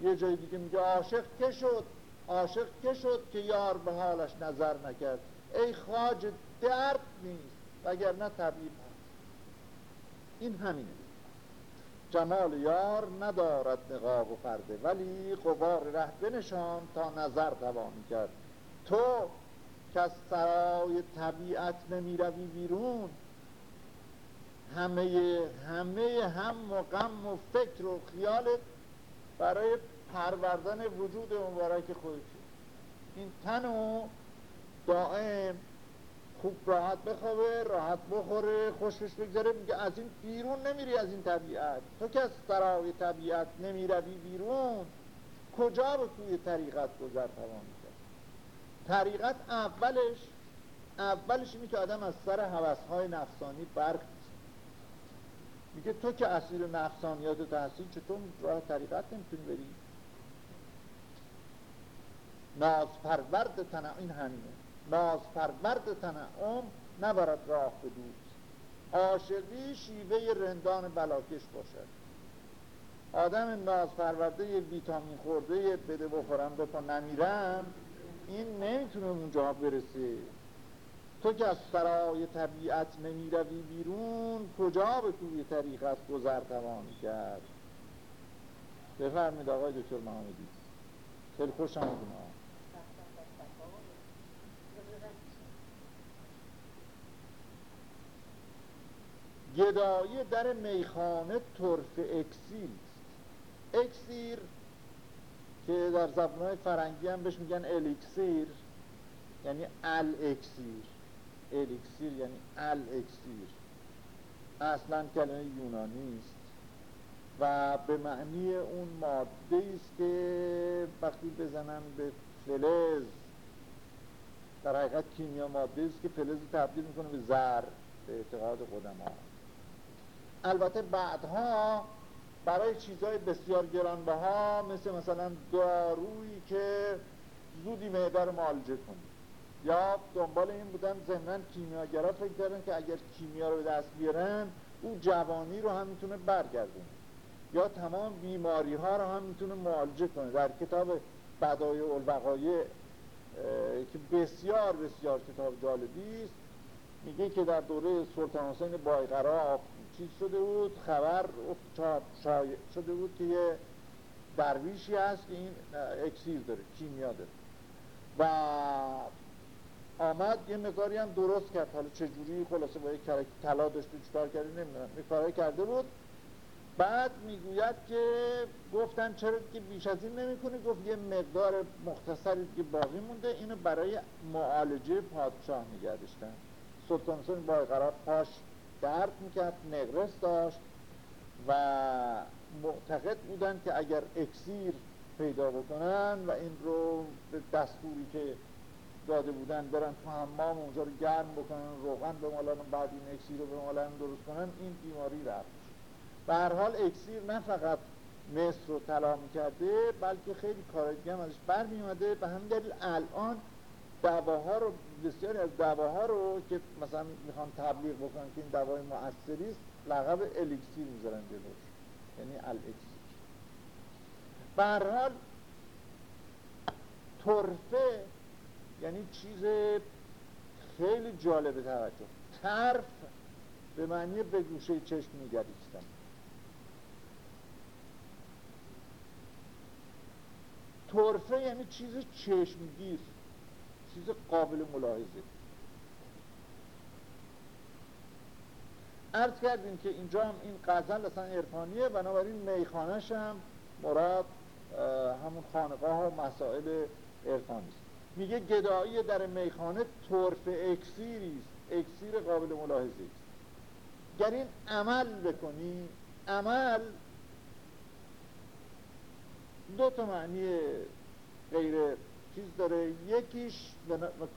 یه جای دیگه میگه عاشق که شد؟ عاشق که شد که یار به حالش نظر نکرد؟ ای خاج درد نیست. وگرنه طبیب هست. این همینه. جمال یار ندارد نقاب و پرده ولی قبار ره بنشان تا نظر توانی کرد. تو که از سرای طبیعت نمی روی بیرون همه همه هم و غم و فکر و خیالت برای پروردن وجود مبارک خودت. این تن و دائم خوب راحت بخوابه راحت بخوره خوشش بگذاره میگه از این بیرون نمیری از این طبیعت. تو که از سرای طبیعت نمی‌روی بیرون کجا به توی طریقت گذر توان کرد طریقت اولش اولش اینه که آدم از سر حوثهای نفسانی برق میگه تو که اسیر نفسانیات تحصیل چطور راه طریقت نمی‌تونی بری؟ ناز پرورد تنعیم این همینه. ناز پرورد تنعیم نبرد راه به دوست عاشقی شیوه رندان بلاکش باشد. آدم ناز پرورده ویتامین خورده بده بخورم پا نمیرم این نمی‌تونه اونجا برسه. تو که از سرای طبیعت نمی روی بیرون کجا به توی طریقت گذر توانی کرد؟ بفرمید آقای دکتر محمدی. خیلی خوش آمدین گدایی در میخانه طرف اکسیر اکسیر که در زبانهای فرنگی هم بهش میگن elixir یعنی ال اکسیر elixir یعنی ال اکسیر اصلا کلمه یونانی است و به معنی اون ماده است که وقتی بزنن به فلز در حقیقت کیمیا ماده است که فلز تبدیل می‌کنه به زر به اعتقاد قدما البته بعدها برای چیزهای بسیار گرانبها مثل مثلا دارویی که زودی معده رو معالجه کنه یا دنبال این بودن ضمن کیمیاگرا فکر کردن که اگر کیمیا رو به دست بیارن او جوانی رو هم می‌تونه برگردونه. یا تمام بیماری ها رو هم می‌تونه معالجه کنه. در کتاب بدای الوقایع که بسیار بسیار کتاب جالبی است میگه که در دوره سلطان حسین بایقرا چیز شده بود خبر شایع شده بود که یه درویشی هست این اکسیر داره کیمیا داره. و آمد یه مقداری هم درست کرد. حالا چجوری خلاصه با یک طلا داشته چکار کرده نمی‌دونم یه کرده بود. بعد می‌گوید که گفتن چرا که بیش از این نمی‌کنی گفت یه مقدار مختصری که باقی مونده اینو برای معالجه پادشاه نگردشتن سلطان حسین قرار پاش درد می‌کرد نقرس داشت و معتقد بودن که اگر اکسیر پیدا بکنن و این رو به دستوری که داده بودن برن تو حمام اونجا رو گرم بکنن روغن بمالن بعد این اکسیر رو بمالن درست کنن این بیماری رفت به هر حال اکسیر نه فقط مصر رو طلا می‌کرده بلکه خیلی کارهای دیگه هم ازش برمیومده به همین دلیل الان دواها رو بسیاری از دواها رو که مثلا می‌خوان تبلیغ بکنن که این دوای مؤثری است لقب الیکسیر می‌ذارن جلوش. یعنی الاکسیر به حال طرفه یعنی چیز خیلی جالب توجه. طرف به معنی به گوشه چشم میگریستن طرفه یعنی چیز چشمگیر. چیز قابل ملاحظه. عرض کردیم که اینجا هم این غزل اصلا عرفانیه بنابراین میخانش هم مراد همون خانقاه و مسائل عرفانی است. میگه گدایی در میخانه طرف اکسیری است. اکسیر قابل ملاحظه است. گر این عمل بکنی عمل دو تا معنی غیر چیز داره؟ یکیش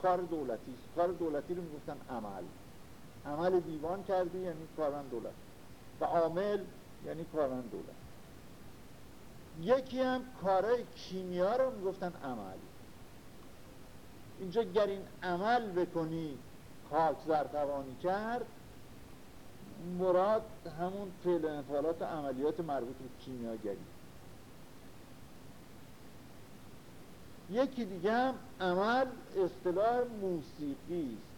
کار دولتی کار دولتی رو می‌گفتن عمل. عمل دیوان کردی یعنی کاران دولت. و عامل یعنی کاران دولت. یکی هم کارهای کیمیا رو می‌گفتن عمل. اینجا گر این عمل بکنی خاک زرتوانی کرد مراد همون فعل انفعالات عملیات مربوط به کیمیاگری. یکی دیگه هم عمل اصطلاح موسیقی است.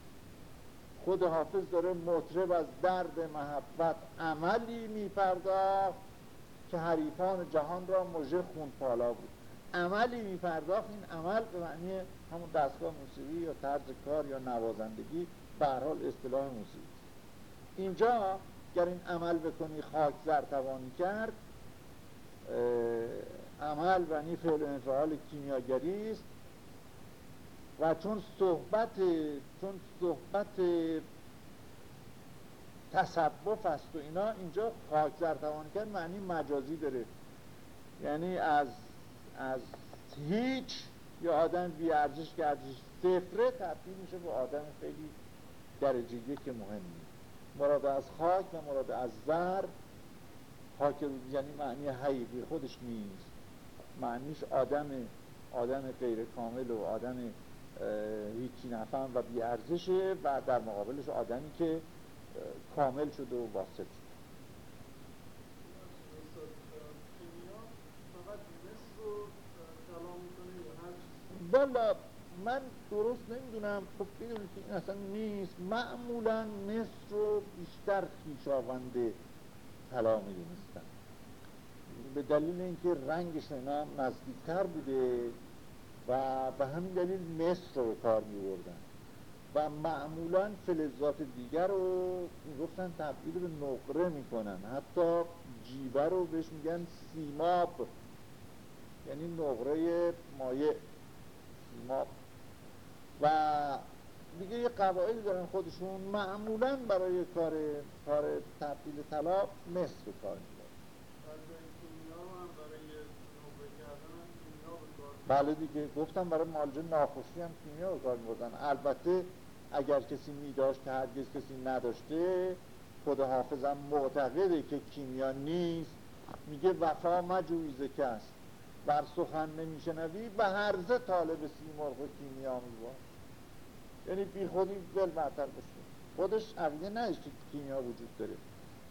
خود حافظ داره مطرب از درد محبت عملی میپرداخت که حریفان جهان را مژه پالا بود. عملی میپرداخت. این عمل به معنی همون دستگاه موسیقی یا طرز کار یا نوازندگی به حال اصطلاح موسیقی اینجا گر این عمل بکنی خاک زر توانی کرد عمل و فعل انفعال کیمیاگری است. و چون صحبت چون صحبت تصبف است و اینا اینجا خاک زرتوان کرد معنی مجازی داره. یعنی از از هیچ یا آدم بی ارزش که ارزش صفره تبدیل میشه به آدم خیلی درجه یک مهمی مراد از خاک و مراد از زر خاک یعنی معنی حقیقی خودش نیست. معنیش آدم آدم غیر کامل و آدم هیچی نفهم و بیارزشه و در مقابلش آدمی که کامل شده و واسط شده من درست نمی‌دونم. خب بدونید که این اصلا نیست. معمولا مصر رو بیشتر خیشاونده طلا می‌دونستن. به دلیل اینکه رنگش اینا نزدیکتر بوده و به همین دلیل مصر رو کار می و معمولا فلزات دیگر رو می‌گفتن تبدیل به نقره می‌کنن. حتی جیبه رو بهش میگن سیماب. یعنی نقره مایع. سیماب. و دیگه یه قواعدی دارن خودشون. معمولا برای کار کار تبدیل طلا مصر کار بله دیگه گفتم برای مالجه ناخوشی هم کیمیا رو کار میبردن. البته اگر کسی میداشت که هرگز کسی نداشته خود حافظم معتقده که کیمیا نیست. میگه وفا مجویزه کس بر سخن نمیشنوی به هرزه طالب سیمرغ و کیمیا میباد یعنی بی خودی دل برتر بشه. خودش عقیده نداشت که کیمیا وجود داره.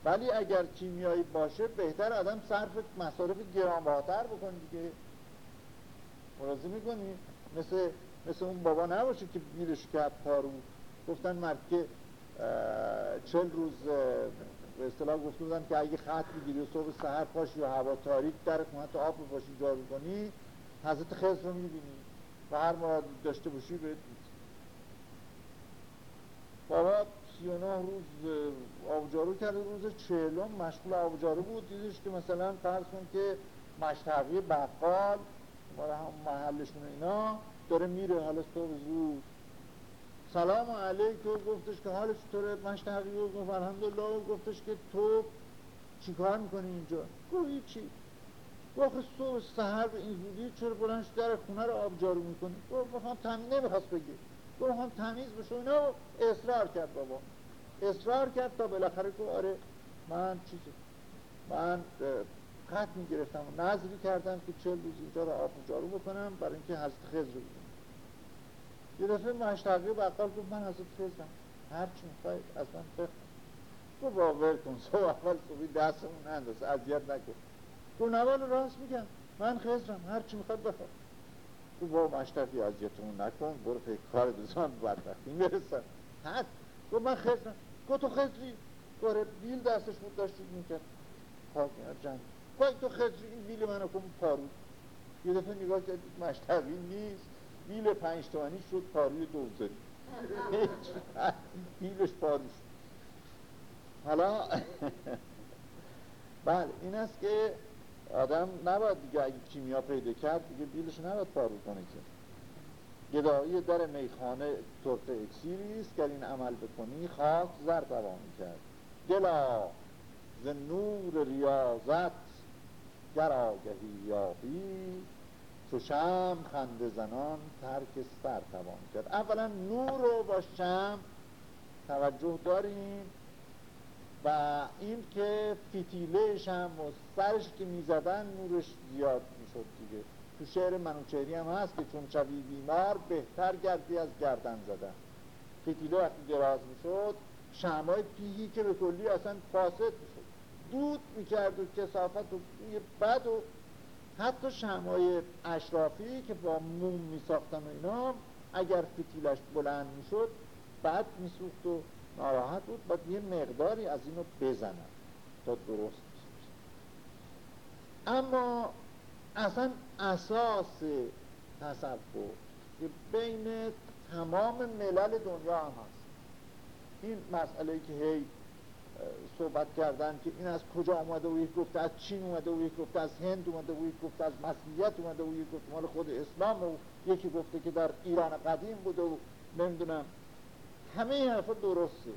ولی اگر کیمیایی باشه بهتر آدم صرف مصارف گرانبهاتر بکن دیگه. مرازی می‌کنی؟ مثل مثل اون بابا نباشه که بیرش کرد پارو گفتن مرد که چل روز به اصطلاح گفته بودن که اگه خط می‌گیری و صبح سهر پاشی و هوا تاریک در خونه تو آب باشی جارو کنی حضرت خیز رو می‌بینی و هر مراد داشته باشی بهت بابا سی و نه روز آبجارو کرده روز چهلم مشغول آبجارو بود. دیدش که مثلا فرض کن که مشتقی بقال مال هم محلشون اینا داره میره. حالا صبح زود سلام علیک. تو گفتش که حالش چطوره؟ مشتقی گفت الحمدلله. گفتش که تو چیکار می‌کنی اینجا؟ گفت چی گفت صبح سهر به این زودی چرا بلنش در خونه رو آبجارو می‌کنی؟ گفت بخوام تمیز نمی‌خواست بگه. گفت هم تمیز بشه. اینا اصرار کرد بابا. اصرار کرد تا بالاخره که آره من چیزی من خط می‌گرفتم. و نظری کردم که چل روز اینجا رو آب جارو بکنم برای اینکه حضرت خز رو بکنم یه دفعه مشتقی بقال گفت من حضرت خزم هر چی می‌خواید از من بخون گفت باور کن. صبح اول صبحی دستمون انداز اذیت نکن. گفت نوال راست میگم. من خزرم هر چی می‌خواد بخون تو با مشتقی اذیتمون نکن. برو پی کار دوزان بدبختی می‌رسن. حد گفت من خزرم گفت تو خزری گفت بیل دستش بود. داشتید می‌کرد. خاک جنگ. پای تو این ویل منو کن پارو. یه دفعه نگاه کردید مشتقی نیست. ویل پنج توانی شد پاروی دوزاری ویلش پارو شد. حالا بله این است که آدم نباید دیگه اگه کیمیا پیدا کرد دیگه بیلش نباید پارو کنه که. گدایی در میخانه طرق اکسیری است که این عمل بکنی خاک زر دوانی کرد دلا ز نور ریاضت. گر آگهی یابی چو شم خنده زنان ترک سر توان کرد. اولا نور رو با شم توجه داریم و این که فتیلهش هم و سرش که می‌زدن نورش زیاد می‌شد دیگه. تو شعر منوچهری هم هست که چون شوی بیمار بهتر گردی از گردن زدن. فتیله وقتی دراز می‌شد شمای پیهی که به کلی اصلا فاسد می‌شد دود می‌کرد و کسافت و بوی بد و حتی شمای اشرافی که با موم میساختن و اینا اگر فتیلش بلند می‌شد بد میسوخت و ناراحت بود باید یه مقداری از اینو بزنن تا درست اما اصلا اساس تصور که بین تمام ملل دنیا هم هست. این مسئله که هی صحبت کردن که این از کجا آمده و یک گفته از چین اومده و یک گفته از هند اومده و یک گفته از مسیحیت اومده و یک گفته مال خود اسلام و یکی گفته که در ایران قدیم بوده و نمی‌دونم. همه این حرفا درسته.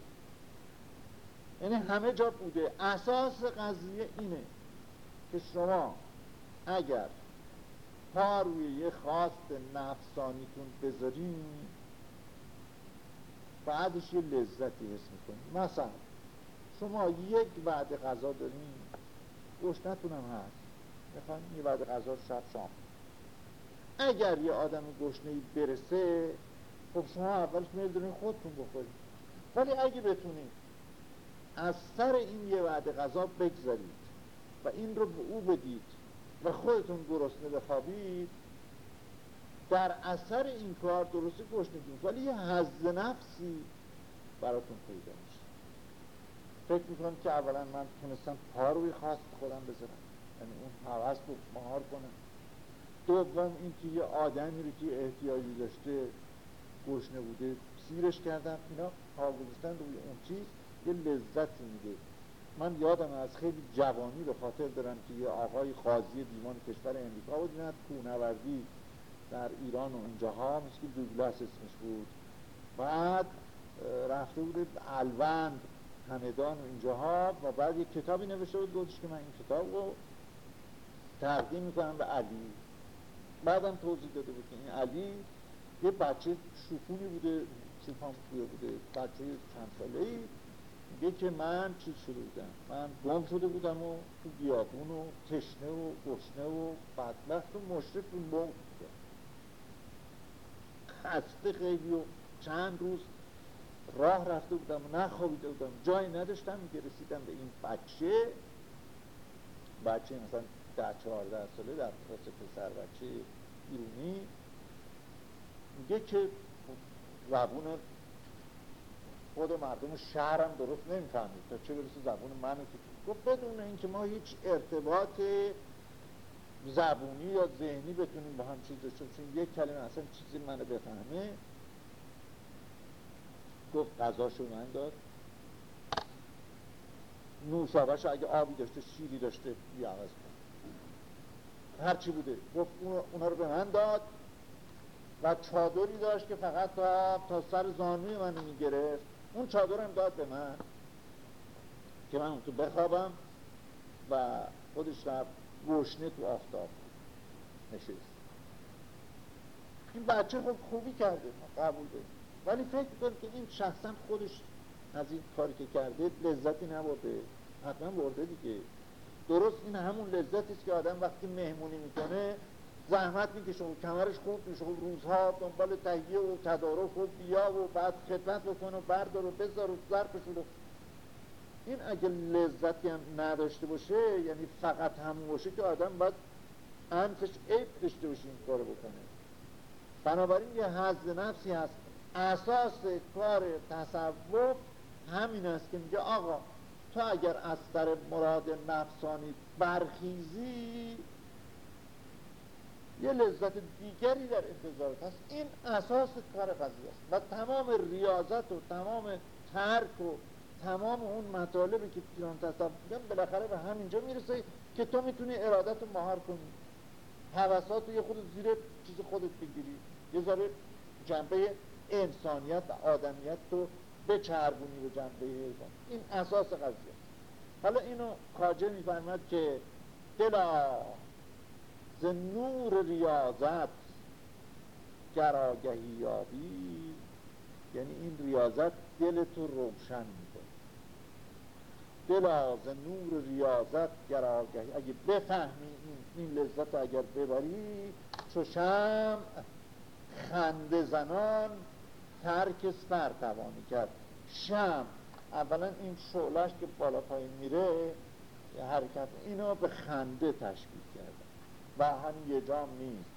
یعنی همه جا بوده. اساس قضیه اینه که شما اگر پا روی یه خواست نفسانیتون بذارین بعدش یه لذتی حس می‌کنید مثلا شما یک بعد غذا دارین گشنتون هم هست. می‌خوان یه بعد غذا شب شام اگر یه آدم گشنه برسه خب شما اولش میل خودتون بخورید. ولی اگه بتونید از سر این یه بعد غذا بگذارید و این رو به او بدید و خودتون گرسنه بخوابید در اثر این کار درسته گشنگی. ولی یه حز نفسی براتون پیدا فکر می‌کنم که اولا من تونستم پا روی خواست خودم بذارم. یعنی اون حوض بود مهار کنم. دوم این که یه آدمی رو که احتیاجی داشته گشنه بوده سیرش کردم اینا پا گذاشتن روی اون چیز یه لذتی میده. من یادم از خیلی جوانی به خاطر دارم که یه آقای خازی دیوان کشور امریکا بود این کونوردی در ایران و اینجاها مثل دوگلاس اسمش بود. بعد رفته بود الوند. همدان و اینجاها و بعد یک کتابی نوشته بود گفتش که من این کتاب رو تقدیم می‌کنم به علی. بعدم توضیح داده بود که این علی یه بچه شکونی بوده شوفان بوده بچه چند ساله ای میگه که من چی شده بودم. من گم شده بودم و تو گیابون و تشنه و گشنه و بدبخت و مشرف و بودم خسته خیلی و چند روز راه رفته بودم و نخوابیده بودم جایی نداشتم که رسیدم به این بچه. بچه مثلا ده چهارده ساله در کلاس پسر بچه ایرونی. میگه که زبون خود مردم شهرم درست نمی‌فهمید. تا چه برسه زبون منو که گفت بدون اینکه ما هیچ ارتباط زبونی یا ذهنی بتونیم با هم چیز داشته چون یک کلمه اصلا چیزی منو بفهمه. گفت غذاشو من داد. نوشابهشو اگه آبی داشته شیری داشته بیعوض کن. هرچی بوده. گفت اونا رو به من داد و چادری داشت که فقط تا, تا سر زانوی منو می‌گرفت. اون چادرم داد به من که من تو بخوابم و خودش رفت گوشنه تو آفتاب نشست. این بچه خب خوبی کرده قبول ده ولی فکر کنم که این شخصا خودش از این کاری که کرده لذتی نبرده حتما برده دیگه. درست این همون لذتی است که آدم وقتی مهمونی می‌کنه زحمت می‌کشه و کمرش خوب میشه و روزها دنبال تهیه و تدارک و بیا و بعد خدمت بکنه و بردار و بذار و ظرفش رو این اگه لذتی هم نداشته باشه یعنی فقط همون باشه که آدم باید انفش عیب داشته باشه این کارو بکنه. بنابراین یه حض نفسی هست اساس کار تصوف همین است که میگه آقا تو اگر از سر مراد نفسانی برخیزی یه لذت دیگری در انتظارت هست. این اساس کار قضیه است. و تمام ریاضت و تمام ترک و تمام اون مطالبی که پیران تصور میگم بالاخره به همینجا می‌رسه که تو می‌تونی ارادت رو مهار کنی. حوثات رو یه خود زیر چیز خودت بگیری. یه ذاره جنبه انسانیت و آدمیت رو بچربونی به جنبه حیوان. این اساس قضیه. حالا اینو خاجه میفرمد که دلا ز نور ریاضت گراگهی یابی. یعنی این ریاضت دل تو روشن می‌کنه. دلا ز نور ریاضت گراگهی. اگه بفهمی این, این لذت اگر ببری چو شم خنده زنان ترک سر توانی کرد. شم اولا این شعلش که بالا پایین میره حرکت اینو به خنده تشبیه کرد و هم یه جام نیست.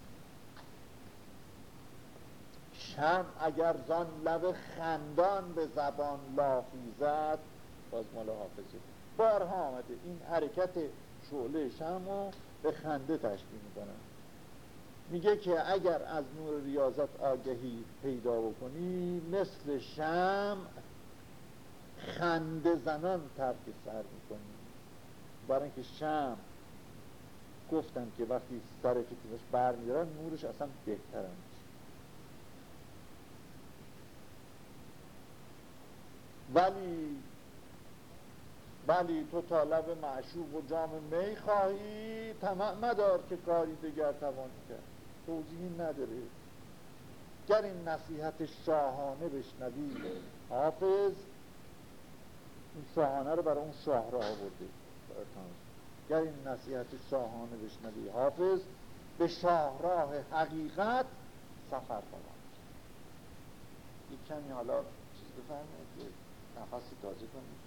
شم اگر زان لب خندان به زبان لافیزد باز مال حافظه. بارها آمده. این حرکت شعله شم رو به خنده تشبیه می‌کنن میگه که اگر از نور ریاضت آگهی پیدا بکنی مثل شم خنده زنان ترک سر می‌کنی. برای اینکه شم گفتن که وقتی سر فتیلش بر میدارن نورش اصلا بهتر میشه. ولی ولی تو طالب معشوق و جام می خواهی طمع مدار که کاری دیگر توانی کرد. توضیحی نداره. گر این نصیحت شاهانه بشنوی حافظ این شاهانه رو برای اون شاه را آورده. گر این نصیحت شاهانه بشنوی حافظ به شاهراه حقیقت سفر کنم. یک کمی حالا چیز بفرمایید که نفسی تازه کنیم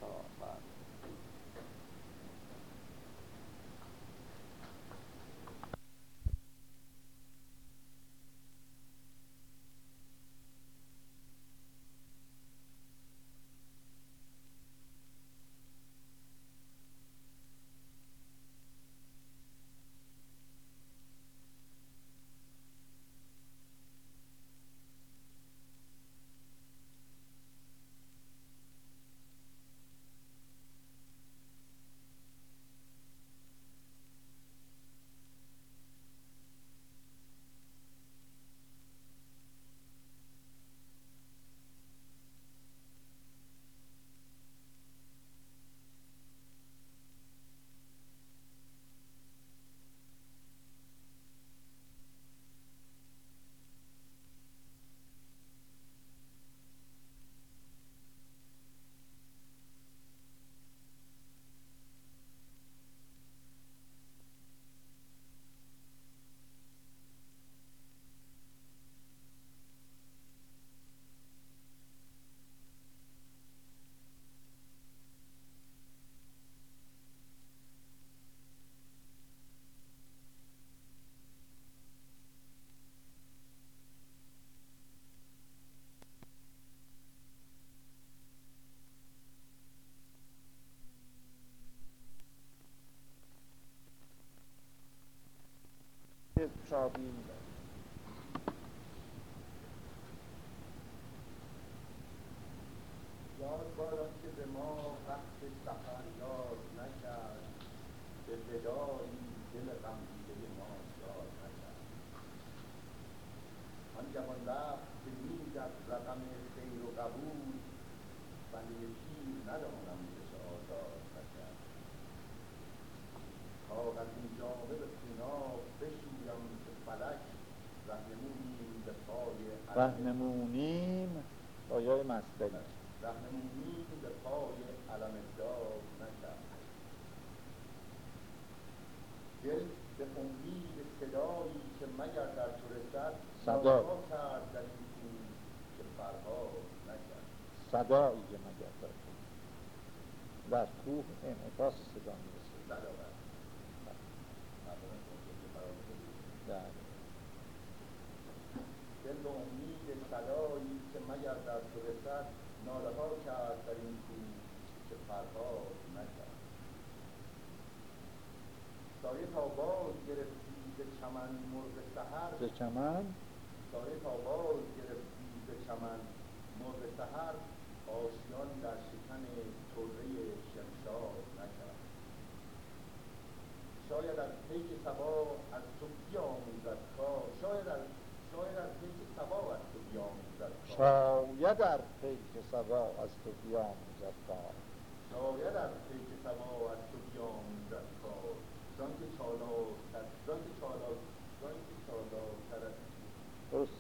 به چمن. سایه تا باز گرفتی به چمن. مرغ سحر آشیان در شکن طره شمشاد نکرد. شاید از پیک سبا از تو بیاموزد کار. شاید از شاید از پیک سبا از تو بیاموزد کار. شاید در پیک سبا از تو بیاموزد کار. شاید از پیک سبا از تو بیاموزد کار. زان که چالاکتر زان که چالاک زان که چالاکتر از درست.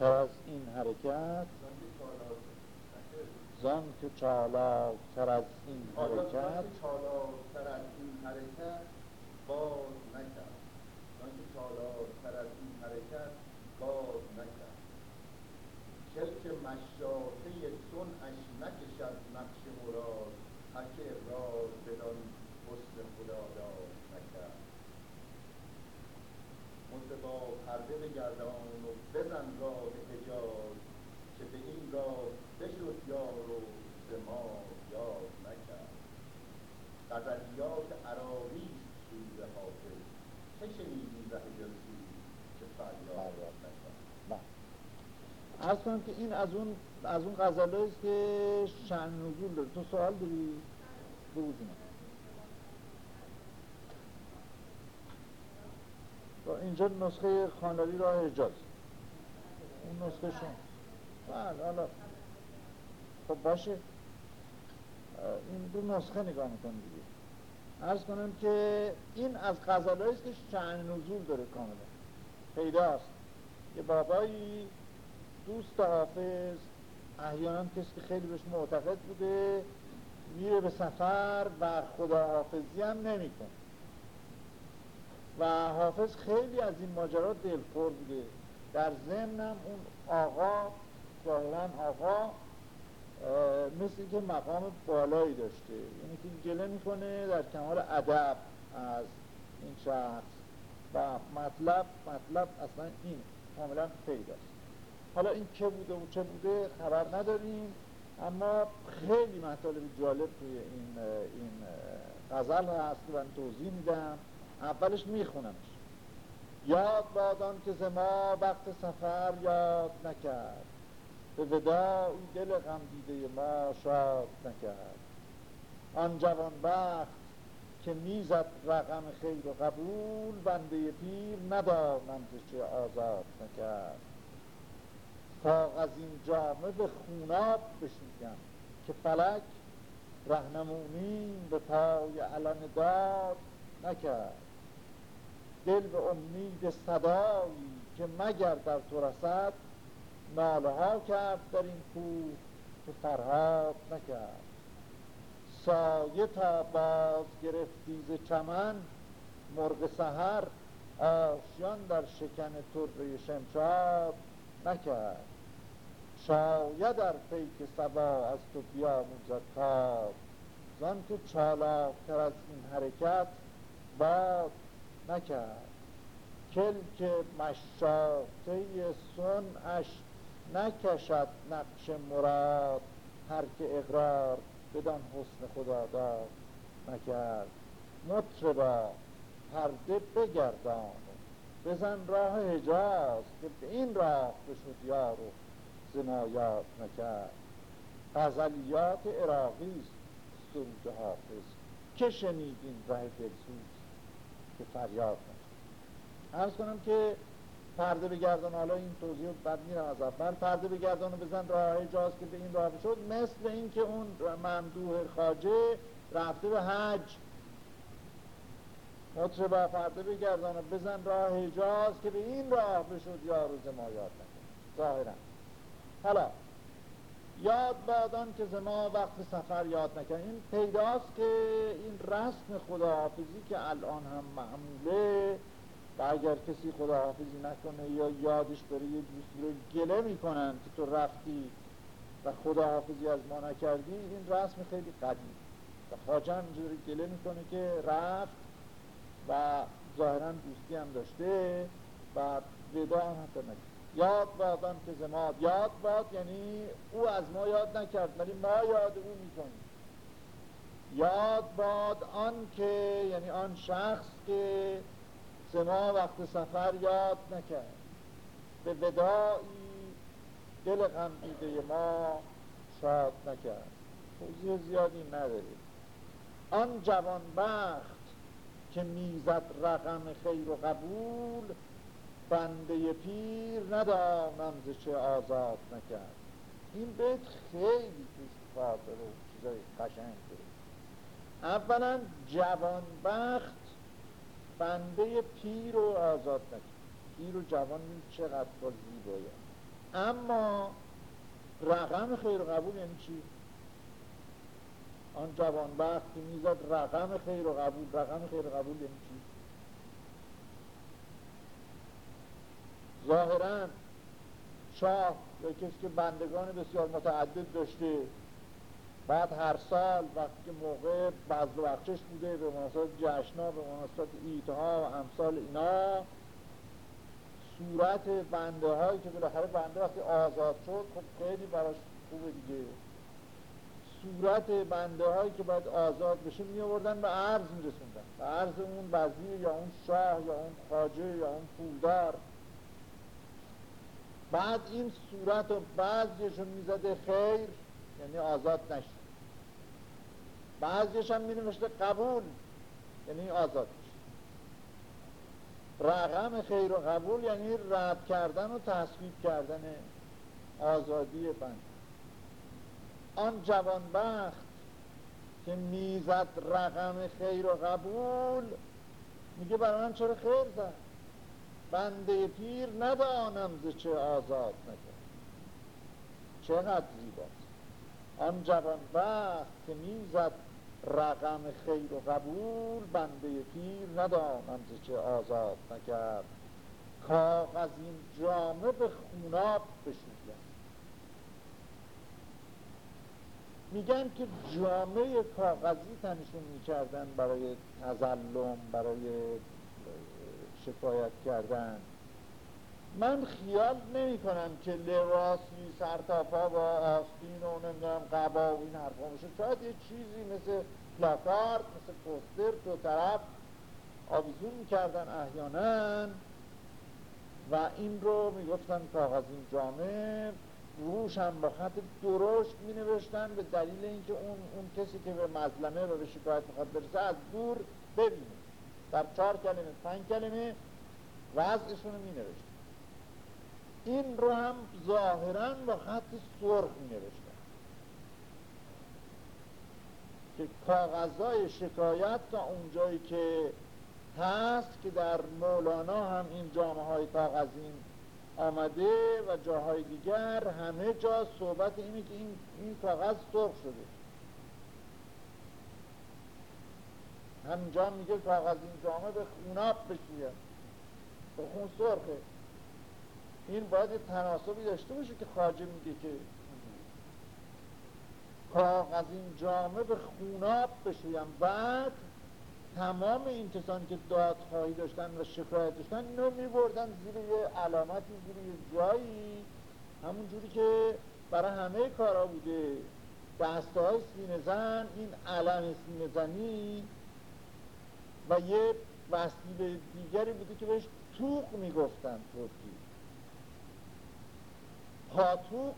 تر از این حرکت زان که چالاک چالاکتر از این حرکت. چالاکتر از این حرکت باز نکرد. زان که چالاکتر از این حرکت باز نکرد. کلک مشاطه صنعش نکشد نقش مراد هر که اقرار بدان حسن خدا داد نکرد مزد با پرده بگردان و بزن راه حجاز که به این راه بشد یار و به ما یاد نکرد. غزلیات عراقی است سوز حافظ چه شنید این ره دلسوز که فریاد نکرد؟ عرض کنم که این از اون از اون غزله است که شن نزول داره. تو سوال داری؟ بگو جونم. با اینجا نسخه خانلری راه حجاز اون نسخه شما. بله حالا. خب باشه. این دو نسخه نگاه می‌کنی دیگه. ارز کنم که این از غزله است که شن نزول داره کاملا. پیداست. یه بابایی دوست حافظ احیانا کسی که خیلی بهش معتقد بوده میره به سفر و خدا حافظی هم نمی‌کنه. و حافظ خیلی از این ماجرات دلخور بوده. در ضمنم اون آقا ظاهرا آقا مثل که مقام بالایی داشته. یعنی که گله می‌کنه در کمال ادب از این شخص. و مطلب مطلب اصلا این کاملا پیداست حالا این که بوده و چه بوده خبر نداریم اما خیلی مطالب جالب توی این این غزل هست و من توضیح میدم. اولش میخونمش. یاد بادان که زما وقت سفر یاد نکرد. به وداعی دل غم دیده ما شاد نکرد. آن جوان وقت که می‌زد رقم خیر و قبول بنده پیر ندانم چه آزاد نکرد. تا از این جامعه به خوناب بشویم که فلک رهنمونیم به پای علم داد نکرد. دل به امید صدایی که مگر در تو رسد ناله ها کرد در این کوه که فرهاد نکرد. سایه تا باز گرفتی ز چمن مرغ سحر آشیان در شکن طره شمشاد نکرد. شاید در پیک سبا از تو بیاموزد کار زان که چالاکتر از این حرکت باد نکرد. کلک مشاطه سنعش نکشد نقش مراد. هر که اقرار بدان حسن خدا داد نکرد. مطربا پرده بگردان. بزن راه حجاز که به این راه بشد یار و زما یاد نکرد. غزلیات عراقی است سرود حافظ. که شنید این ره دلسوز؟ که فریاد نکرد ارز کنم که پرده بگردان حالا این توضیح بعد میرم از اول. پرده بگردان و بزن راه حجاز که به این راه شد مثل اینکه اون ممدوح خاجه رفته به حج. مطربا پرده بگردان و بزن راه حجاز که به این راه بشد یا روز ما یاد نکن ظاهرا. حالا یاد بادان که زما وقت سفر یاد نکن این پیداست که این رسم خداحافظی که الان هم معموله و اگر کسی خداحافظی نکنه یا یادش داره یه دوستی رو گله می‌کنن که تو رفتی و خداحافظی از ما نکردی این رسم خیلی قدیم و خواجه هم گله می‌کنه که رفت و ظاهرا دوستی هم داشته و ودا هم حتی نکرد. یاد بادم که زماد یاد باد یعنی او از ما یاد نکرد ولی ما یاد او می‌کنیم. یاد باد آن که یعنی آن شخص که زما وقت سفر یاد نکرد. به ودایی دل غمدیده ما شاد نکرد. توضیح زیادی نداره آن جوان بخت که می‌زد رقم خیر و قبول بنده پیر ندانم ز چه آزاد نکرد این بیت خیلی توش کار داره چیزای قشنگ داره اولا جوانبخت بنده پیر رو آزاد نکرد پیر و جوان چقدر با زیبایی اما رقم خیر قبول یعنی چی؟ آن جوان که می‌زد رقم خیر و قبول رقم خیر قبول یعنی؟ ظاهرا شاه یا کسی که بندگان بسیار متعدد داشته. بعد هر سال وقتی که موقع بزد و بخشش بوده به مناسبت جشنا به مناسبت ایدها و امثال اینا صورت بنده هایی که بالاخره بنده وقتی آزاد شد خب خیلی براش خوبه دیگه. صورت بنده هایی که باید آزاد بشه می آوردن به عرض می رسوندن. به عرض اون وزیر یا اون شاه یا اون خاجه یا اون پولدار. بعد این صورت و بعضیشون می‌زده خیر یعنی آزاد نشد بعضیش هم می نوشته قبول یعنی آزاد میشه. رقم خیر و قبول یعنی رد کردن و تصویب کردن آزادی بند. آن جوانبخت که می‌زد رقم خیر و قبول میگه برای من چرا خیر زد؟ بنده پیر ندانم ز چه آزاد نکرد چقدر زیباست آن جوانبخت که می‌زد رقم خیر و قبول بنده پیر ندانم ز چه آزاد نکرد کاغذ این جامه به خوناب بشوید میگن که جامعه کاغذی تنشون می‌کردن برای تظلم برای شکایت کردن. من خیال نمی کنم که لباسی سرتاپا با آستین و نمی‌دونم قبا و این حرفا باشه. شاید یه چیزی مثل پلاکارد مثل پوستر دو طرف آویزون می‌کردن احیانا و این رو می‌گفتن کاغذین جامعه. روش هم با خط درشت می نوشتن به دلیل اینکه اون, اون کسی که به مظلمه و به شکایت می‌خواد برسه از دور ببینه. در چهار کلمه پنج کلمه وضعشون رو می نوشتن این رو هم ظاهرا با خط سرخ می نوشتن که کاغذهای شکایت تا اونجایی که هست که در مولانا هم این جامعه های کاغذین آمده و جاهای دیگر همه جا صحبت اینه که این, این کاغذ سرخ شده. همینجا میگه کاغذ این جامعه به خوناب بشوید به خون سرخه. این باید تناسبی داشته باشه که خاجه میگه که کاغذ این جامعه به خوناب بشویم بعد تمام این کسانی که دادخواهی داشتن و شکایت داشتن اینو میبردن زیر یه علامتی زیر یه جایی. همون جوری که برای همه کارا بوده. دسته های سینه زن این علم سینه زنی و یه وسیله دیگری بوده که بهش توق می‌گفتن ترکی. پاتوق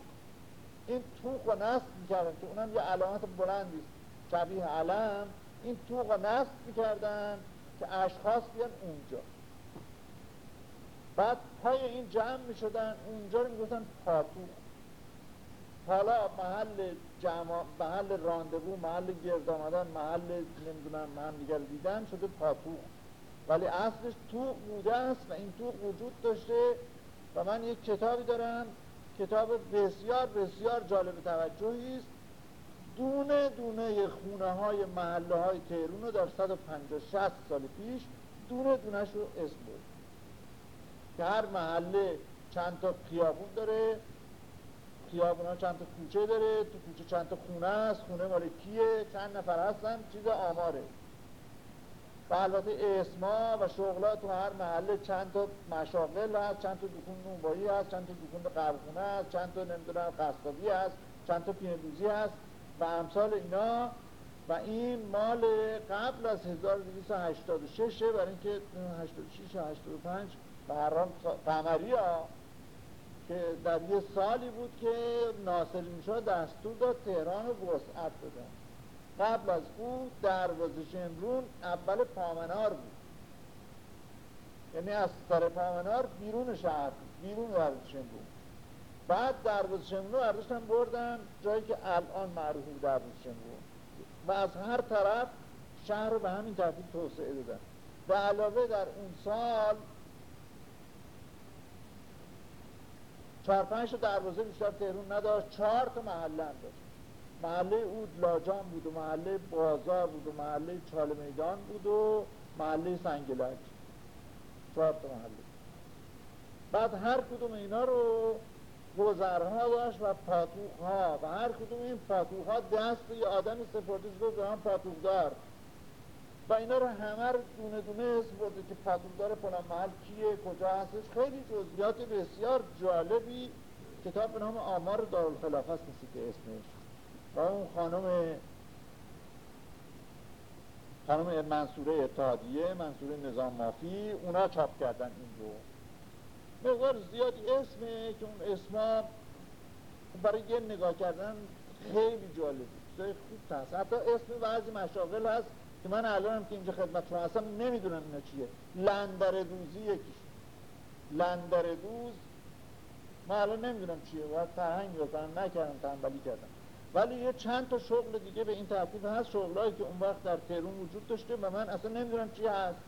این توق و نصب می‌کردن که اونم یه علامت بلندی شبیه علم این توق و نصب می‌کردن که اشخاص بیان اونجا. بعد پای این جمع می‌شدن اونجا رو می‌گفتن پاتوق حالا محل جمع محل راندبو محل گرد آمدن محل نمی‌دونم من دیگر دیدن شده پاتوق. ولی اصلش توق بوده است و این توق وجود داشته و من یک کتابی دارم. کتاب بسیار بسیار جالب توجهی است. دونه دونه خونه های محله های تهرون رو در 150 60 سال پیش دونه دونش رو اسم بود که هر محله چند تا خیابون داره. خیابون چند تا کوچه داره تو کوچه چند تا خونه است خونه مال کیه؟ چند نفر هستن؟ چیز آماره. و البته اسما و شغلا تو هر محله چند تا مشاغل هست چند تا دکون نونبایی هست چند تا دکون قرخونه هست چند تا نمی‌دونم قصابی هست چند تا پیندوزی هست و امثال اینا. و این مال قبل از 1286 برای اینکه 86 و 85 به هر قمری ها. که در یه سالی بود که ناصر شاه دستور داد تهران رو وسعت بدن قبل از او دروازه شمرون اول پامنار بود. یعنی از سر پامنار بیرون شهر بیرون دروازه شمرون بعد دروازه شمرون رو بردن جایی که الان معروف دروازه شمرون و از هر طرف شهر رو به همین ترتیب توسعه دادن. و علاوه در اون سال چهار پنج دروازه بیشتر تهرون نداشت. چهار تا محله داشت. محله اود لاجان بود و محله بازار بود و محله چال میدان بود و محله سنگلک. چهار تا محله. بعد هر کدوم اینا رو گذرها داشت و پاتوخ ها و هر کدوم این پاتوخ ها دست یه آدمی سپرده شده به هم پاتوخ دار و اینا رو همه رو دونه دونه اسم برده که پاتوخ دار فلان محل کیه کجا هستش. خیلی جزئیات بسیار جالبی. کتاب به نام آمار دارالخلافه است که اسمش. و اون خانم خانم منصوره اتحادیه منصوره نظام مافی اونا چاپ کردن این رو. مقدار زیادی اسمه که اون اسما برای یه نگاه کردن خیلی جالبی خوب هست. حتی اسم بعضی مشاغل هست که من الانم که اینجا خدمت شما هستم نمی‌دونم اینا چیه. لندردوزی یکیش. لندردوز من الان نمی‌دونم چیه. باید فرهنگ بکنم نکردم تنبلی کردم. ولی یه چند تا شغل دیگه به این ترتیب هست شغلایی که اون وقت در تهرون وجود داشته و من اصلا نمی‌دونم چی هست.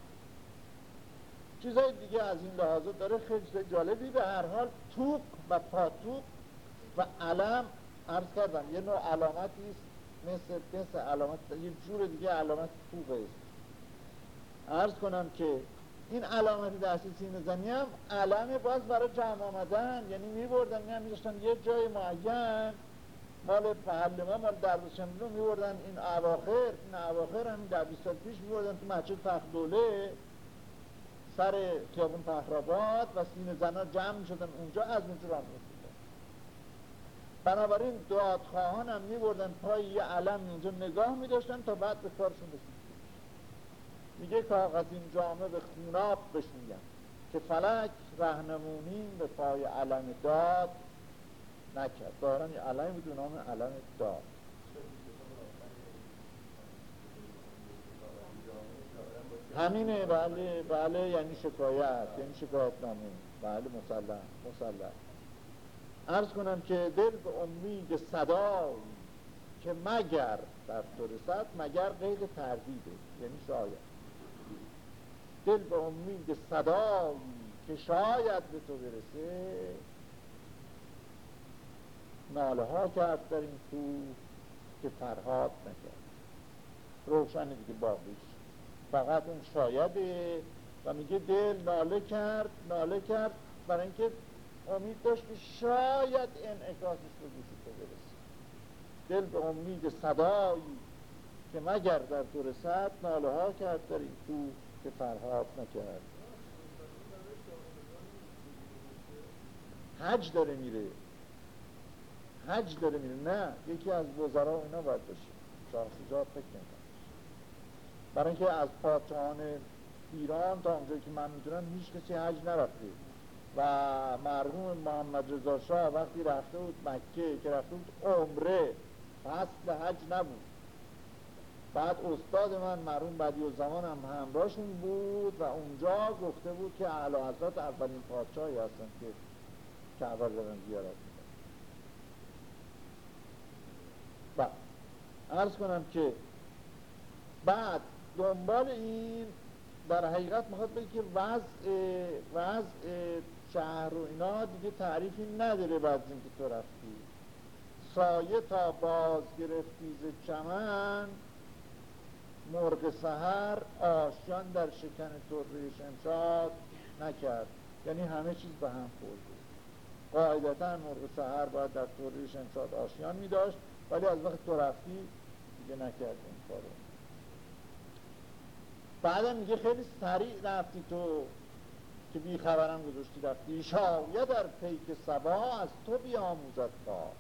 چیزای دیگه از این لحاظه داره خیلی جالبی. به هر حال توق و پاتوق و علم عرض کردم یه نوع علامتی است مثل مثل علامت یه جور دیگه علامت است عرض کنم که این علامت دستی سینه زنی هم علم باز برای جمع آمدن یعنی می بردن می یه جای معین. مال محل ما مال دروازه رو میوردن این اواخر این اواخر هم در 20 سال پیش میوردن تو مسجد فخر دوله سر خیابون فخرآباد و سین زنا جمع می‌شدن اونجا از اونجا را بنابراین دادخواهان هم میبردن پای یه علم اونجا نگاه میداشتن تا بعد به کارشون رسید میگه کاغذ این جامعه به خوناب بشویم که فلک رهنمونی به پای علم داد نکرد. ظاهرا یه علمی بود نام علم دار همینه بله بله یعنی شکایت یعنی شکایت نامه بله مسلم مسلم ارز کنم که دل به امید صدایی که مگر در تو رسد مگر قید تردیده یعنی شاید. دل به امید صدایی که شاید به تو برسه ناله ها کرد در این تو که فرهاد نکرد. روشن دیگه باقیش فقط اون شایده و میگه دل ناله کرد ناله کرد برای اینکه امید داشت که شاید انعکاسش به گوش تو برسه دل به امید صدایی که مگر در تو رسد ناله ها کرد در این تو که فرهاد نکرد. حج داره میره. حج داره میره. نه یکی از وزرا اینا باید باشه. شاه شجاع فکر نمی‌کنم برای اینکه از پادشاهان ایران تا اونجایی که من می‌دونم هیچ کسی حج نرفته. و مرحوم محمد رضا شاه وقتی رفته بود مکه که رفته بود عمره. فصل حج نبود. بعد استاد من مرحوم بدی و زمان هم همراهشون بود و اونجا گفته بود که اعلی حضرت اولین پادشاهی هستن که کعبه دارن زیارت و عرض کنم که بعد دنبال این در حقیقت می‌خواد بگه که وضع وضع شهر و اینا دیگه تعریفی نداره بعد اینکه تو رفتی. سایه تا باز گرفتی ز چمن مرغ سهر آشیان در شکن طره شمشاد نکرد. یعنی همه چیز به هم خورده قاعدتا مرغ سهر باید در طره شمشاد آشیان می داشت ولی از وقت تو رفتی دیگه نکرد این کارو. بعدم میگه خیلی سریع رفتی تو. که بی خبرم گذاشتی رفتی. شاید در پیک سبا از تو بیاموزد کار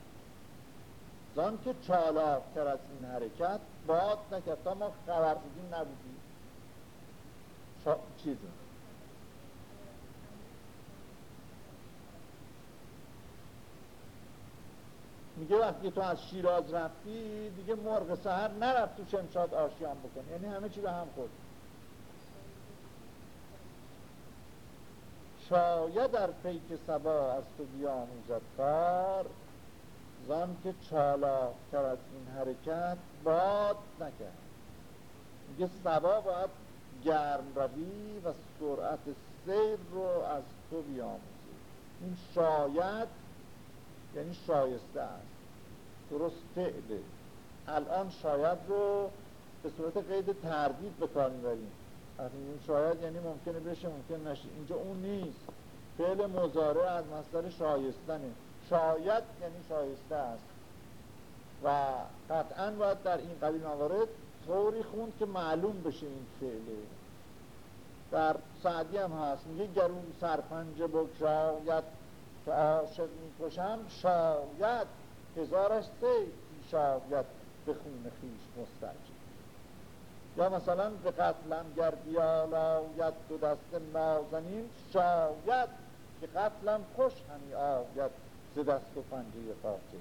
زان که چالاکتر از این حرکت باد نکرد. ما خبر بودیم نبودیم شا... چیزی میگه وقتی تو از شیراز رفتی دیگه مرغ سهر نرفت تو شمشاد آشیان بکن. یعنی همه چی به هم خورد. شاید در پیک سبا از تو بیاموزد کار زن که چالاکتر از این حرکت باد نکرد. میگه سبا باید گرم روی و سرعت سیر رو از تو بیاموزی این شاید یعنی شایسته است. درست فعله. الان شاید رو به صورت قید تردید به کار می‌بریم. شاید یعنی ممکنه بشه ممکن نشه. اینجا اون نیست. فعل مزاره از مصدر شایستنه. شاید یعنی شایسته است. و قطعا باید در این قبیل موارد طوری خوند که معلوم بشه این فعله در سعدی هم هست. میگه گرون سرپنج بگشاید که عاشق می‌کشم شاید هزارش سیف شاید به خون خیش مستجد یا مثلا به قتلم گر بیالاید دو دست نازنین شاید که قتلم خوش همی آید ز دست و پنجه قاتل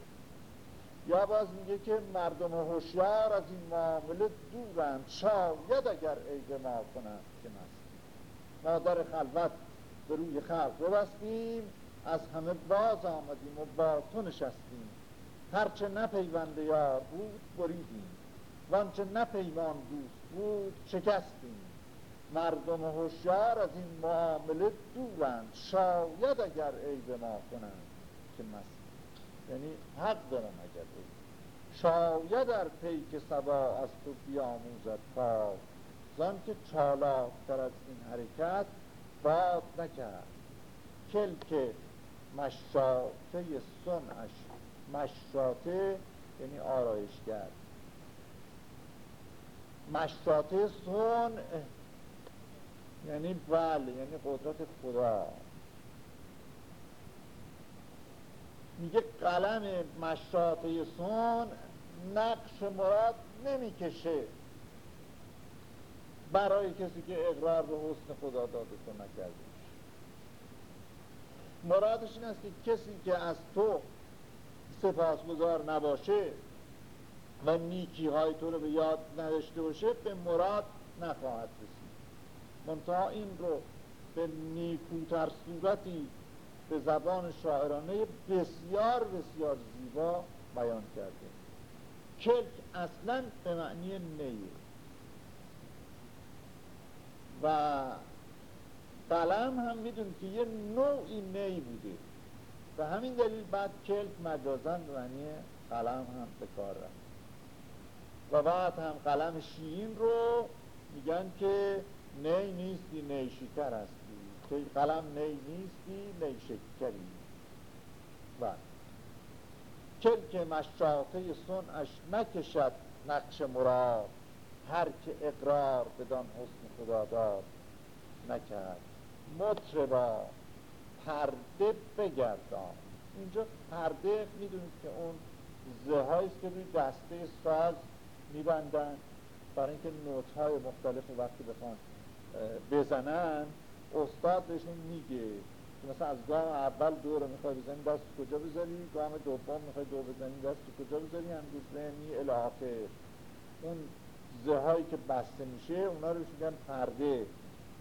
یا باز میگه که مردم هوشیار از این معامله دورند شاید اگر عیب ما کنند که مستی ما در خلوت به روی خلق ببستیم از همه باز آمدیم و با تو نشستیم. هرچه نپیوند یار بود بریدیم. وانچه نپیوان دوست بود شکستیم مردم هوشیار از این معامله دورند. شاید اگر عیب ما کنند که مستی یعنی حق دارن اگر شاید در پیک سبا از تو بیاموزد کار زن که چالاکتر از این حرکت باد نکرد. کلک مشاطه سنش مشاطه یعنی آرایشگر. مشاطه سن یعنی بله یعنی قدرت خدا. میگه قلم مشاطه سن نقش مراد نمی‌کشه. برای کسی که اقرار به حسن خدا داده تو نکرده مرادش این است که کسی که از تو سپاسگزار نباشه و نیکی های تو رو به یاد نداشته باشه به مراد نخواهد رسید. منتها این رو به نیکوتر صورتی به زبان شاعرانه بسیار بسیار زیبا بیان کرده. کلک اصلا به معنی نیه و قلم هم می‌دونید که یه نوعی نی بوده. و همین دلیل بعد کلک مجازن به معنی قلم هم به کار رفت. و بعد هم قلم شیرین رو میگن که نی نیستی نی شکر هستی. که قلم نی نیستی نی شکری. و کلک مشاطه سنش نکشد نقش مراد. هر که اقرار بدان حسن خدا داد نکرد. مطربا پرده بگردان. اینجا پرده می‌دونید که اون زهاییست که روی دسته ساز میبندن برای اینکه نوت های مختلف وقتی بخوان بزنن استاد بهشون میگه مثلا از گام اول دو رو می‌خوای بزنی دست کجا بذاری؟ گام دوم می‌خوای دو بزنی دست کجا بذاری؟ هندوسه می الاخر اون زهایی که بسته میشه اونا رو میگن پرده.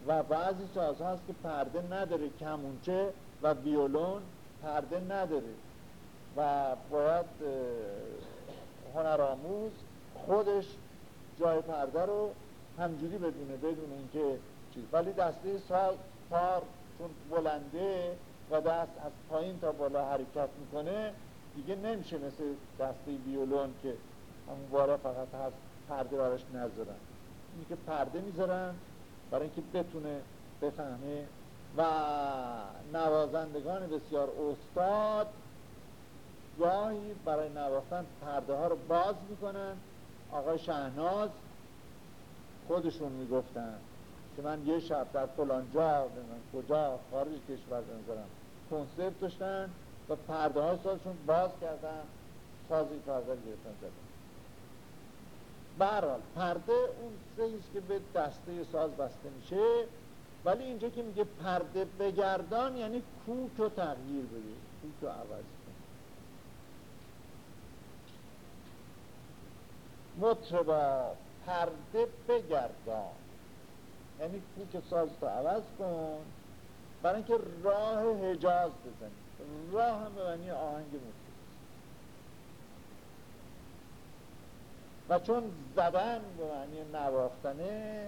و بعضی ساز هست که پرده نداره کمونچه و ویولون پرده نداره. و باید هنرآموز خودش جای پرده رو همجوری بدونه بدون اینکه چیز. ولی دسته تار چون بلنده و دست از پایین تا بالا حرکت می‌کنه دیگه نمیشه مثل دسته ویولون که همون بارا فقط هست پرده براش نذارن. اینی که پرده می‌ذارن برای اینکه بتونه بفهمه. و نوازندگان بسیار استاد گاهی برای نواختن پرده ها رو باز می‌کنن آقای شهناز خودشون می‌گفتن که من یه شب در فلان جا کجا خارج کشور بنظرم کنسرت داشتن و پرده های سازشون باز کردن سازی پرده گرفتن زدن. برحال پرده اون سهیست که به دسته ساز بسته میشه ولی اینجا که میگه پرده بگردان یعنی کوک رو تغییر بده کوک رو عوض مطربا پرده بگردان. یعنی کوک ساز رو عوض کن. برای اینکه راه حجاز بزنی. راه هم به معنی آهنگ موسیقی. و چون زدن به معنی نواختنه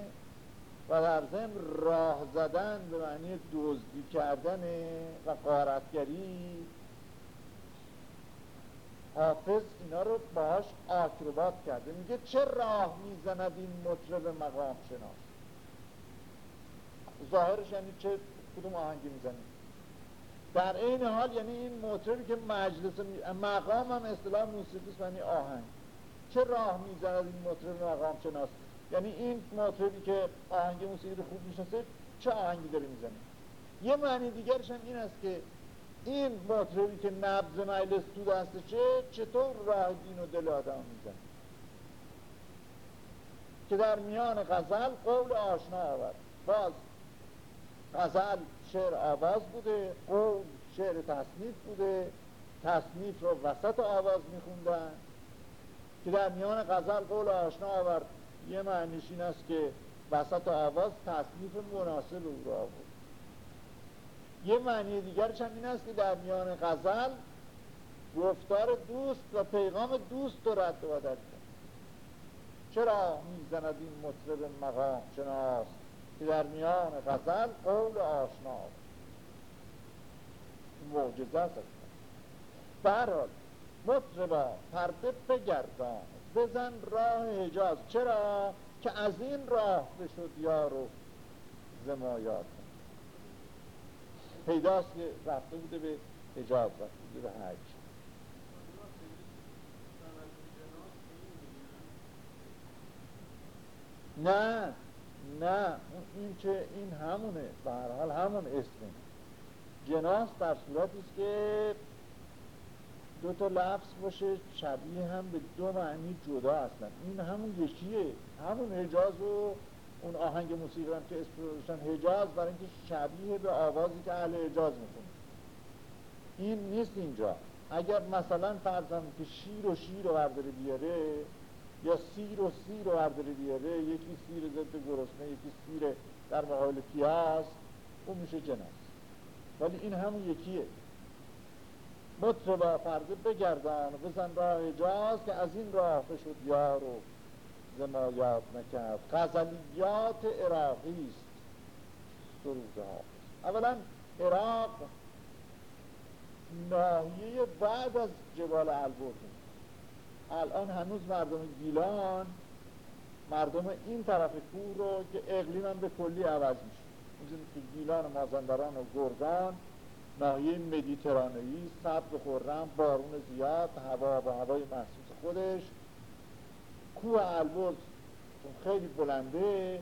و در ضمن راه زدن به معنی دزدی کردن و قارتگری حافظ اینا رو باهاش آکروبات کرده. میگه چه راه می‌زند این مطرب مقام شناس؟ ظاهرش یعنی چه کدوم آهنگی می‌زنی؟ در این حال یعنی این مطربی که مجلس مقام هم اصطلاح موسیقی یعنی آهنگ. چه راه می‌زند این مطرب مقام شناس؟ یعنی این مطربی که آهنگ موسیقی رو خوب می‌شناسه چه آهنگی داره می‌زنه؟ یه معنی دیگرش هم این است که این مطربی که نبض مجلس تو دستشه چطور راه دین و دل آدم می‌زنه؟ که در میان غزل قول آشنا آورد. باز غزل شعر آواز بوده قول شعر تصنیف بوده تصنیف رو وسط آواز میخوندن. که در میان غزل قول آشنا آورد. یه معنیش این است که وسط آواز تصنیف مناسب او را بود یه معنی دیگرش هم این است که در میان غزل گفتار دوست و پیغام دوست رو رد و بدل چرا می‌زند این مطرب مقام؟ شناس که در میان غزل قول آشنا معجزه است. برحال مطربا پرده بگردان بزن راه حجاز. چرا؟ که از این راه بشد یار و زمایات پیداست که رفته بوده به حجاز رفته بوده به حج. نه نه این که این همونه به حال همون اسمه. جناس در است که دو تا لفظ باشه شبیه هم به دو معنی جدا هستن. این همون یکیه همون حجاز و اون آهنگ موسیقی هم که اسم حجاز برای اینکه شبیه به آوازی که اهل حجاز می‌کنه این نیست اینجا. اگر مثلا فرضم که شیر و شیر رو برداره بیاره یا سیر و سیر رو برداره بیاره یکی سیر ضد گرسنه یکی سیر در مقابل پیاز اون میشه جناس ولی این همون یکیه. مطربا پرده بگردن بزن راه اجاز که از این راه بشد یار و زمایات نکرد غزلیات عراقی است. ها. اولا عراق ناحیه بعد از جبال البرز الان هنوز مردم گیلان مردم این طرف کوه رو که اقلیم هم به کلی عوض میشه. که گیلان و مازندران و گرگان ناحیه مدیترانهی سبز خورم بارون زیاد هوا و هوای محسوس خودش کوه البرز خیلی بلنده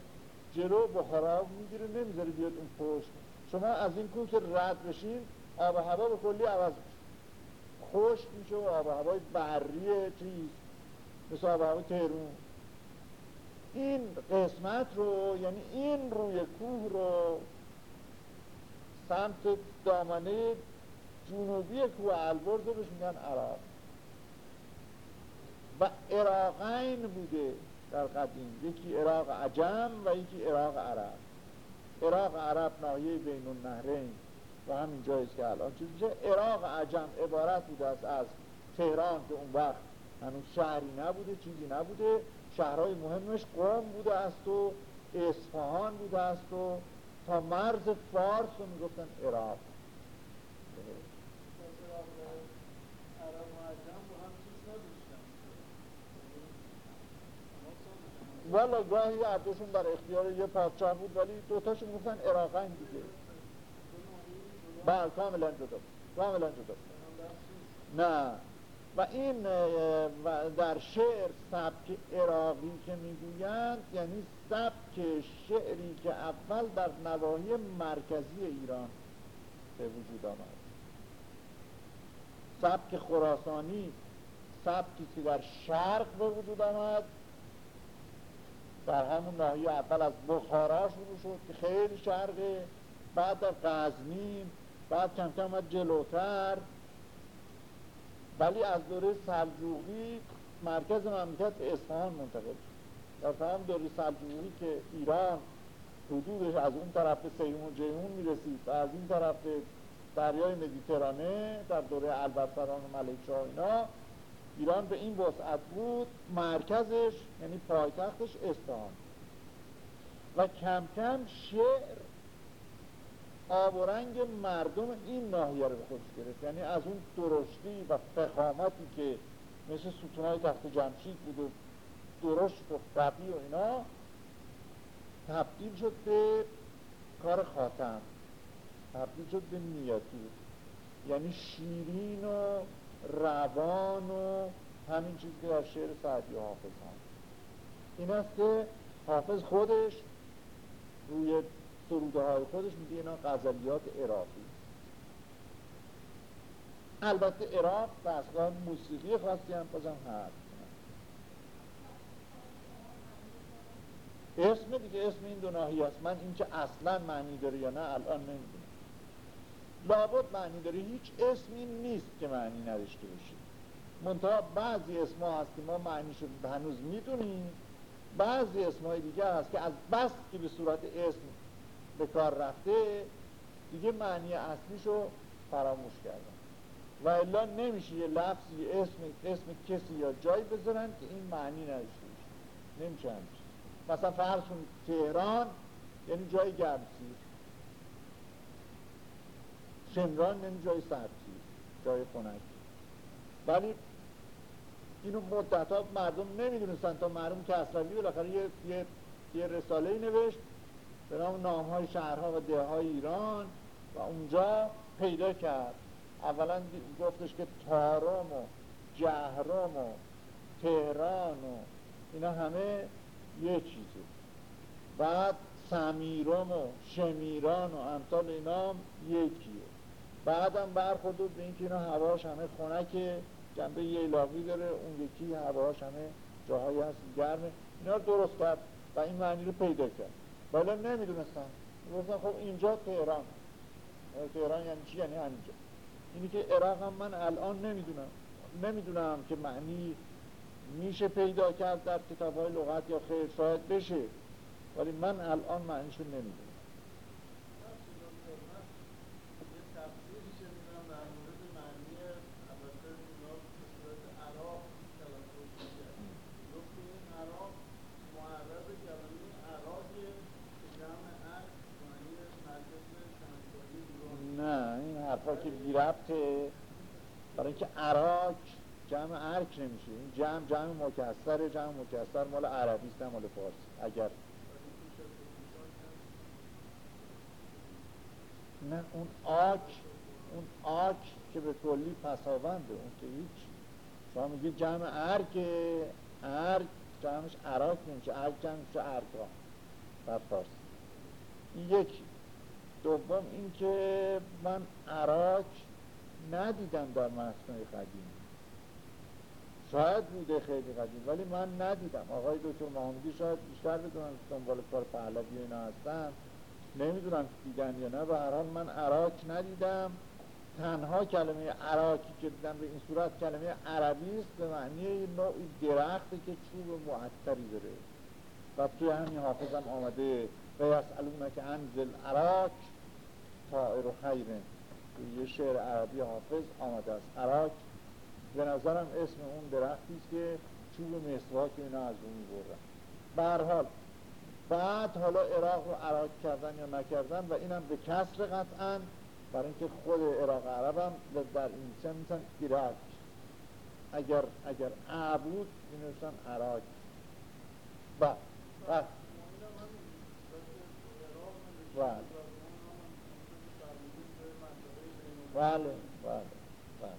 جلو بخارا می‌گیره نمی‌ذاره بیاد اون پشت. شما از این کوه که رد بشین آب هوا به کلی عوض میشه. خشک میشه و آب هوای بحری چیز. مثل آب هوای تهرون این قسمت رو یعنی این روی کوه رو سمت دامنه جنوبی کوه البرز رو بهش میگن عراق. و عراقین بوده در قدیم. یکی عراق عجم و یکی عراق عرب. عراق عرب ناحیه بین النهرین و همین جاییست که الان. چیزی عراق عجم عبارت بوده است از تهران که اون وقت هنوز شهری نبوده چیزی نبوده. شهرهای مهمش قوم بوده است و اصفهان بوده است و تا مرز فارس رو می‌گفتن عراق. والا گاهی عبدشون در اختیار یه پادشاه بود ولی دوتاشون گفتن عراقین دیگه. بله کاملا جدا کاملا جدا نه. و این در شعر سبک عراقی که می‌گویند یعنی سبک شعری که اول در نواحی مرکزی ایران به وجود آمد. سبک خراسانی سبکی که در شرق به وجود آمد. در همون ناحیه اول از بخارا شروع شد که خیلی شرقه بعد در غزنین بعد کم کم جلوتر. ولی از دوره سلجوقی مرکز مملکت اصفهان منتقل در تمام دوره سلجوقی که ایران حدودش از اون طرف به سیمون جیمون می‌رسید و از این طرف به دریای مدیترانه در دوره البرسران و ملک اینا ایران به این وسعت بود مرکزش یعنی پایتختش اصفهان. و کم کم شعر آب و رنگ مردم این ناحیه رو به خودش گرفت. یعنی از اون درشتی و فخامتی که مثل ستونهای تخت جمشید بود و درشت و و اینا تبدیل شد به کار خاتم. تبدیل شد به نیاتور یعنی شیرین و روان و همین چیزی که در شعر سعدی حافظ هم. این است که حافظ خودش روی سروده های خودش میگه اینا غزلیات عراقی. البته عراق اصلا موسیقی خاصی هم بازم هست. اسم دیگه اسم این دو ناحیه است. من این که اصلا معنی داره یا نه الان نمی‌دونم. لابد معنی داره. هیچ اسمی نیست که معنی نداشته باشه. منتها بعضی اسما هست که ما معنی شد هنوز می‌دونیم. بعضی اسمای دیگه هست که از بس که به صورت اسم به کار رفته دیگه معنی اصلیشو فراموش کردن. و الا نمیشه یه لفظی اسم, اسم کسی یا جایی بذارن که این معنی نداشته باشه. نمیشه مثلا فرسون تهران یعنی جای گرمسیر. شمران یعنی جای سردسیر جای خنک. ولی اینو مدت ها مردم نمی‌دونستن تا معلوم که اصلاوی بالاخره یه, یه, یه رساله نوشت به نام نام های شهرها و ده های ایران و اونجا پیدا کرد. اولا گفتش که تارم و جهرم و تهران و اینا همه یه چیزه. بعد سمیرم و شمیران و امثال اینا یکیه. بعدم برخورد به اینکه اینا هواش همه خنک جنبه ییلاقی داره اون یکی هواش همه جاهایی هست گرمه. اینا رو درست کرد و این معنی رو پیدا کرد. ولی نمی‌دونستن. گفتن خب اینجا تهران. تهران یعنی چی؟ یعنی همینجا. اینی که عراق هم من الان نمی‌دونم. نمی‌دونم که معنی میشه پیدا کرد در کتاب های لغت یا خیر شاید بشه. ولی من الان معنیشو نمی‌دونم. که بی ربطه برای اینکه عراق جمع عرک نمیشه. این جمع جمع مکسر جمع مکسر مال عربی است مال فارسی. اگر نه اون آک اون آک که به کلی پساونده اون که هیچ. شما میگی جمع ارک ارک جمعش عراق نمیشه. ارک جمع میشه ارکا در فارسی. این یکی. دوم اینکه من عراق ندیدم در متنای قدیم شاید بوده خیلی قدیم ولی من ندیدم. آقای دکتر محمدی شاید بیشتر بدونن که دنبال کار پهلوی اینا هستن. نمی‌دونم دیدن یا نه. به هر حال من عراق ندیدم. تنها کلمه عراقی که دیدم به این صورت کلمه عربی است به معنی نوعی درختی که چوب معطری داره. و توی همین حافظم آمده. و که انزل عراق طائر خیره یه شعر عربی حافظ آمده است. عراق به نظرم اسم اون درختی است که چوب مسواک اینا از اون می‌برن به هر حال بعد حالا عراق رو عراق کردن یا نکردن و اینم به کسر قطعا برای اینکه خود عراق عرب هم در این می‌تونن ایراک اگر اگر عبود اینوشتن عراق. و و بله بله بله.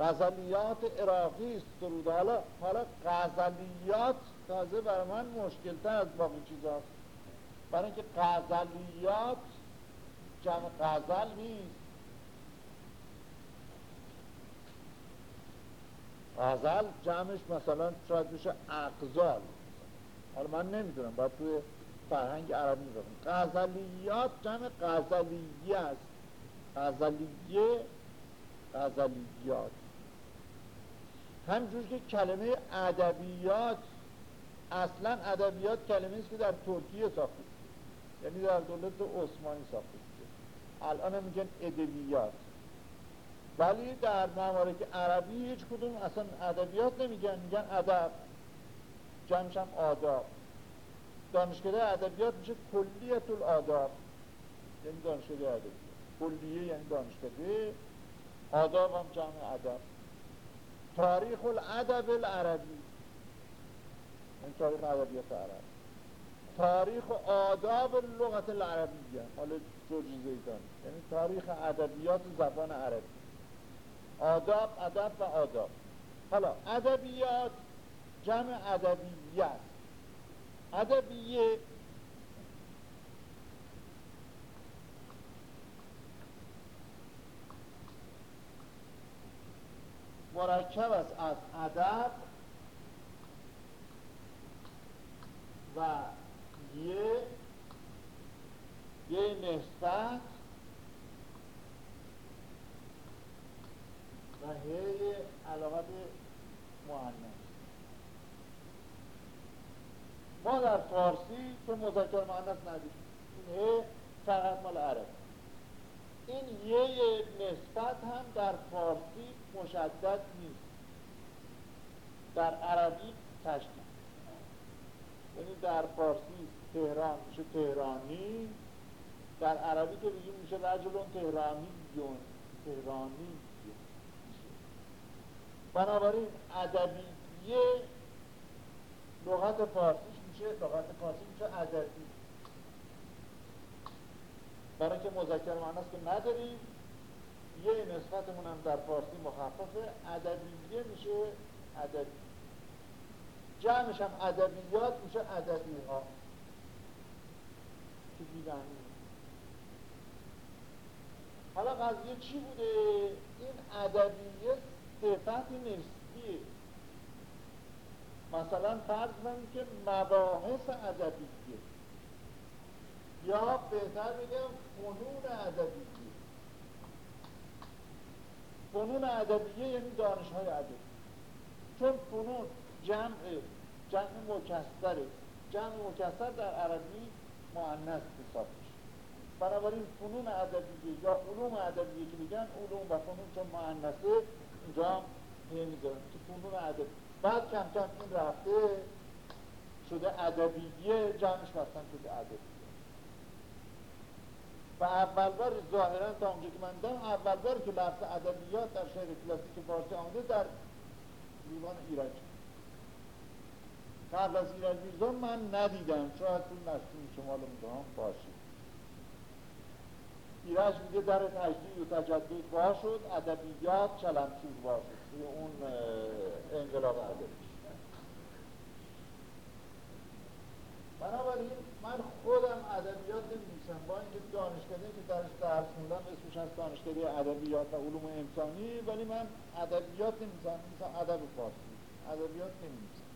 غزلیات عراقی است درود. حالا حالا غزلیات تازه برای من مشکل تر از باقی چیزاست برای اینکه غزلیات جمع غزل نیست. غزل جمعش مثلا شاید بشه اقزال. حالا من نمی‌دونم باید توی فرهنگ عربی بخونم. غزلیات جمع غزلیه است. غزلیه غزلیات. همجور که کلمه ادبیات اصلا ادبیات کلمه است که در ترکیه ساخته یعنی در دولت عثمانی ساخته شده. الان میگن ادبیات. ولی در ممالک عربی هیچ کدوم اصلا ادبیات نمیگن. میگن ادب. جمعش هم آداب. دانشکده ادبیات میشه کلیت الاداب یعنی دانشکده ادبیات کلیه یعنی دانشکده آداب هم جمع ادب. تاریخ الادب العربی. این تاریخ ادبیات عرب. تاریخ آداب لغت العربیه. حالا جورج زیدان. یعنی تاریخ ادبیات زبان عربی. آداب ادب و آداب. حالا ادبیات جمع ادبیت ادبیه مرکب است از ادب و یه یه نسبت و هی علاقت معنیس ما در فارسی که مذکر معنیس ندید این هی فقط مال عرب. این یه نسبت هم در فارسی مشدد نیست. در عربی تشدید. یعنی در فارسی تهران میشه تهرانی. در عربی که بگیم میشه رجلون تهرانی یون. تهرانی بنابراین ادبیه لغت فارسیش میشه لغت فارسی میشه ادبی. برای که مذکر معناست که نداریم. یه نسبتمون هم در فارسی مخففه. ادبیه میشه ادبی. جمعش هم ادبیات میشه ادبی ها که دیدنی حالا قضیه چی بوده؟ این ادبیه صفت نسبیه. مثلا فرض کنید که مباحث ادبیه. یا بهتر بگم فنون ادبیه فنون ادبیه یعنی دانش های ادبی. چون فنون جمع جمع مکسره جمع مکسر در عربی معنیس حساب میشه. بنابراین فنون ادبیه یا علوم ادبیه که میگن علوم و فنون چون معنیسه اینجا هم می‌ذارن. که فنون ادبی. بعد کم کم این رفته شده ادبیه جمعش مثلا شده ادبیه و اول بار ظاهرا تا اونجا که من دارم اول بار که لفظ ادبیات در شعر کلاسیک فارسی آمده در دیوان ایرج قبل از ایرج میرزا من ندیدم شاید تو نسیم شمال هم باشید. ایرج میگه در تجدید و تجدد باز شد ادبیات چلمچوب باز شد. اون انقلاب ادبی بنابراین من خودم ادبیات نمی‌نویسم با اینکه دانشکده که درش درس خوندم اسمش از دانشکده ادبیات و علوم انسانی ولی من ادبیات نمی‌زنم مثلا ادب فارسی. ادبیات نمی‌زنم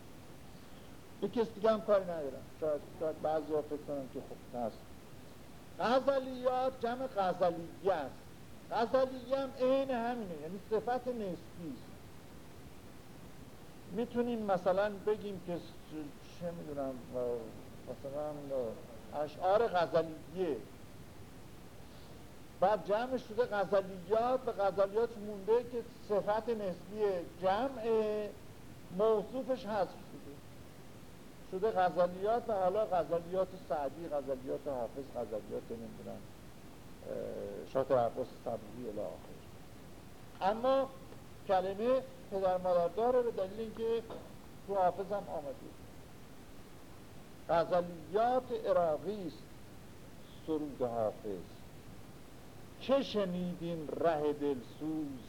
به کسی دیگه هم کاری ندارم. شاید, شاید بعضی ها فکر کنم که خب هست غزلیات جمع غزلیه است. غزلیه هم عین همینه یعنی صفت نسبی می‌تونیم مثلا بگیم که چه می‌دونم مثلا اشعار غزلیه. بعد جمع شده غزلیات و غزلیات مونده که صفت نسبی جمع موصوفش هست شده. شده غزلیات و حالا غزلیات سعدی غزلیات حافظ غزلیات نمی‌دونم شاط عباس صبوری الی اما کلمه پدر مادر داره به دلیل اینکه تو حافظ هم آمده. غزلیات عراقی است سرود حافظ. چه شنیدین ره دلسوز؟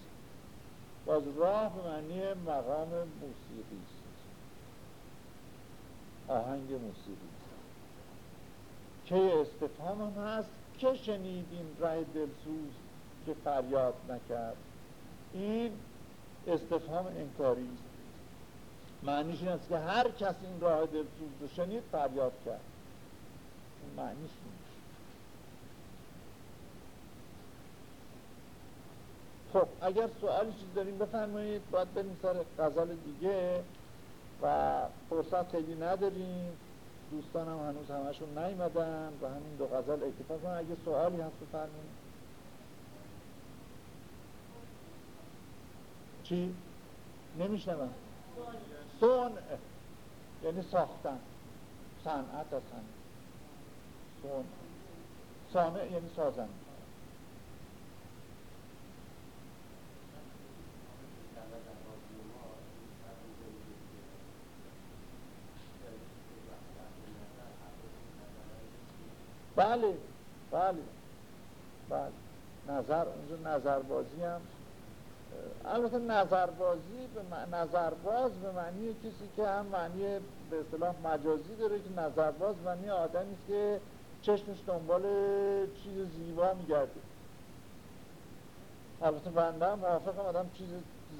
باز راه معنی مقام موسیقی است. آهنگ موسیقی است. که استفهام هم هست؟ که شنیدین ره دلسوز که فریاد نکرد؟ این استفهام انکاری است. معنیش این است که هر کس این راه دلسوز رو شنید فریاد کرد. معنیش نیست. خب اگر سوالی چیز داریم بفرمایید. باید بریم سر غزل دیگه و فرصت خیلی نداریم. دوستانم هنوز همشون نیمدن و همین دو غزل اکتفا کنم اگه سوالی هست بفرمایید. چی؟ نمیشنم سون یعنی ساختن. صنعت اصلا سون. سانع یعنی سازن. بله بله. بله. نظر اونجا نظربازی هم البته نظربازی به نظرباز به معنی کسی که هم معنی به اصطلاح مجازی داره که نظرباز معنی آدمی است که چشمش دنبال چیز زیبا میگرده. البته بنده هم موافقم آدم چیز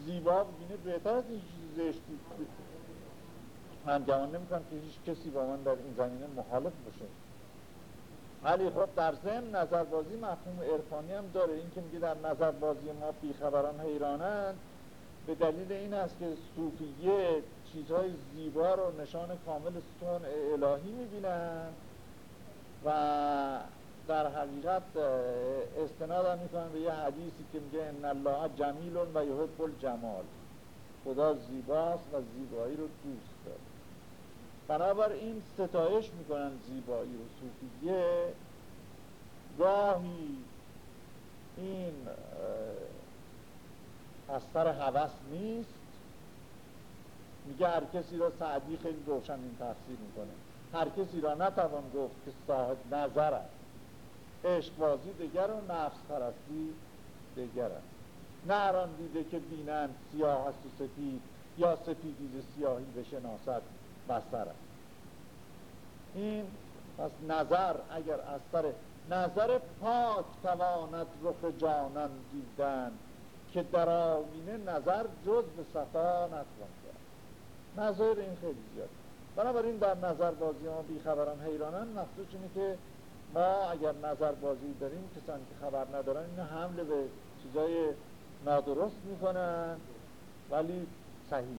زیبا ببینه بهتر از این چیز زشتی من گمان نمی‌کنم که هیچ کسی با من در این زمینه مخالف باشه. ولی خب در ضمن نظربازی مفهوم عرفانی هم داره. این که میگه در نظربازی ما بیخبران حیرانند به دلیل این است که صوفیه چیزهای زیبا رو نشان کامل سون الهی می‌بینن و در حقیقت استناد هم می‌کنن به یه حدیثی که میگه ان الله جمیل و یحب الجمال. خدا زیباست و زیبایی رو دوست. داره بنابراین ستایش می‌کنن زیبایی و صوفیه گاهی این از سر حوث نیست. میگه هر کسی را سعدی خیلی روشن این تفسیر می‌کنه. هر کسی را نتوان گفت که صاحب نظر است. عشقبازی دگر و نفس پرستی دگر است. نه دیده که بینند سیاه است و سفید یا سفیدی سیاهی بشناسد بستر این پس نظر اگر از سر نظر پاک تواند رخ جانان دیدن که در آینه نظر جز به صفا نتوان کرد. نظر این خیلی زیاد. بنابراین در نظر بازی ها بیخبران حیرانن. مخصوص اینه که ما اگر نظر بازی داریم کسانی که خبر ندارن این حمله به چیزای نادرست می‌کنن ولی صحیح.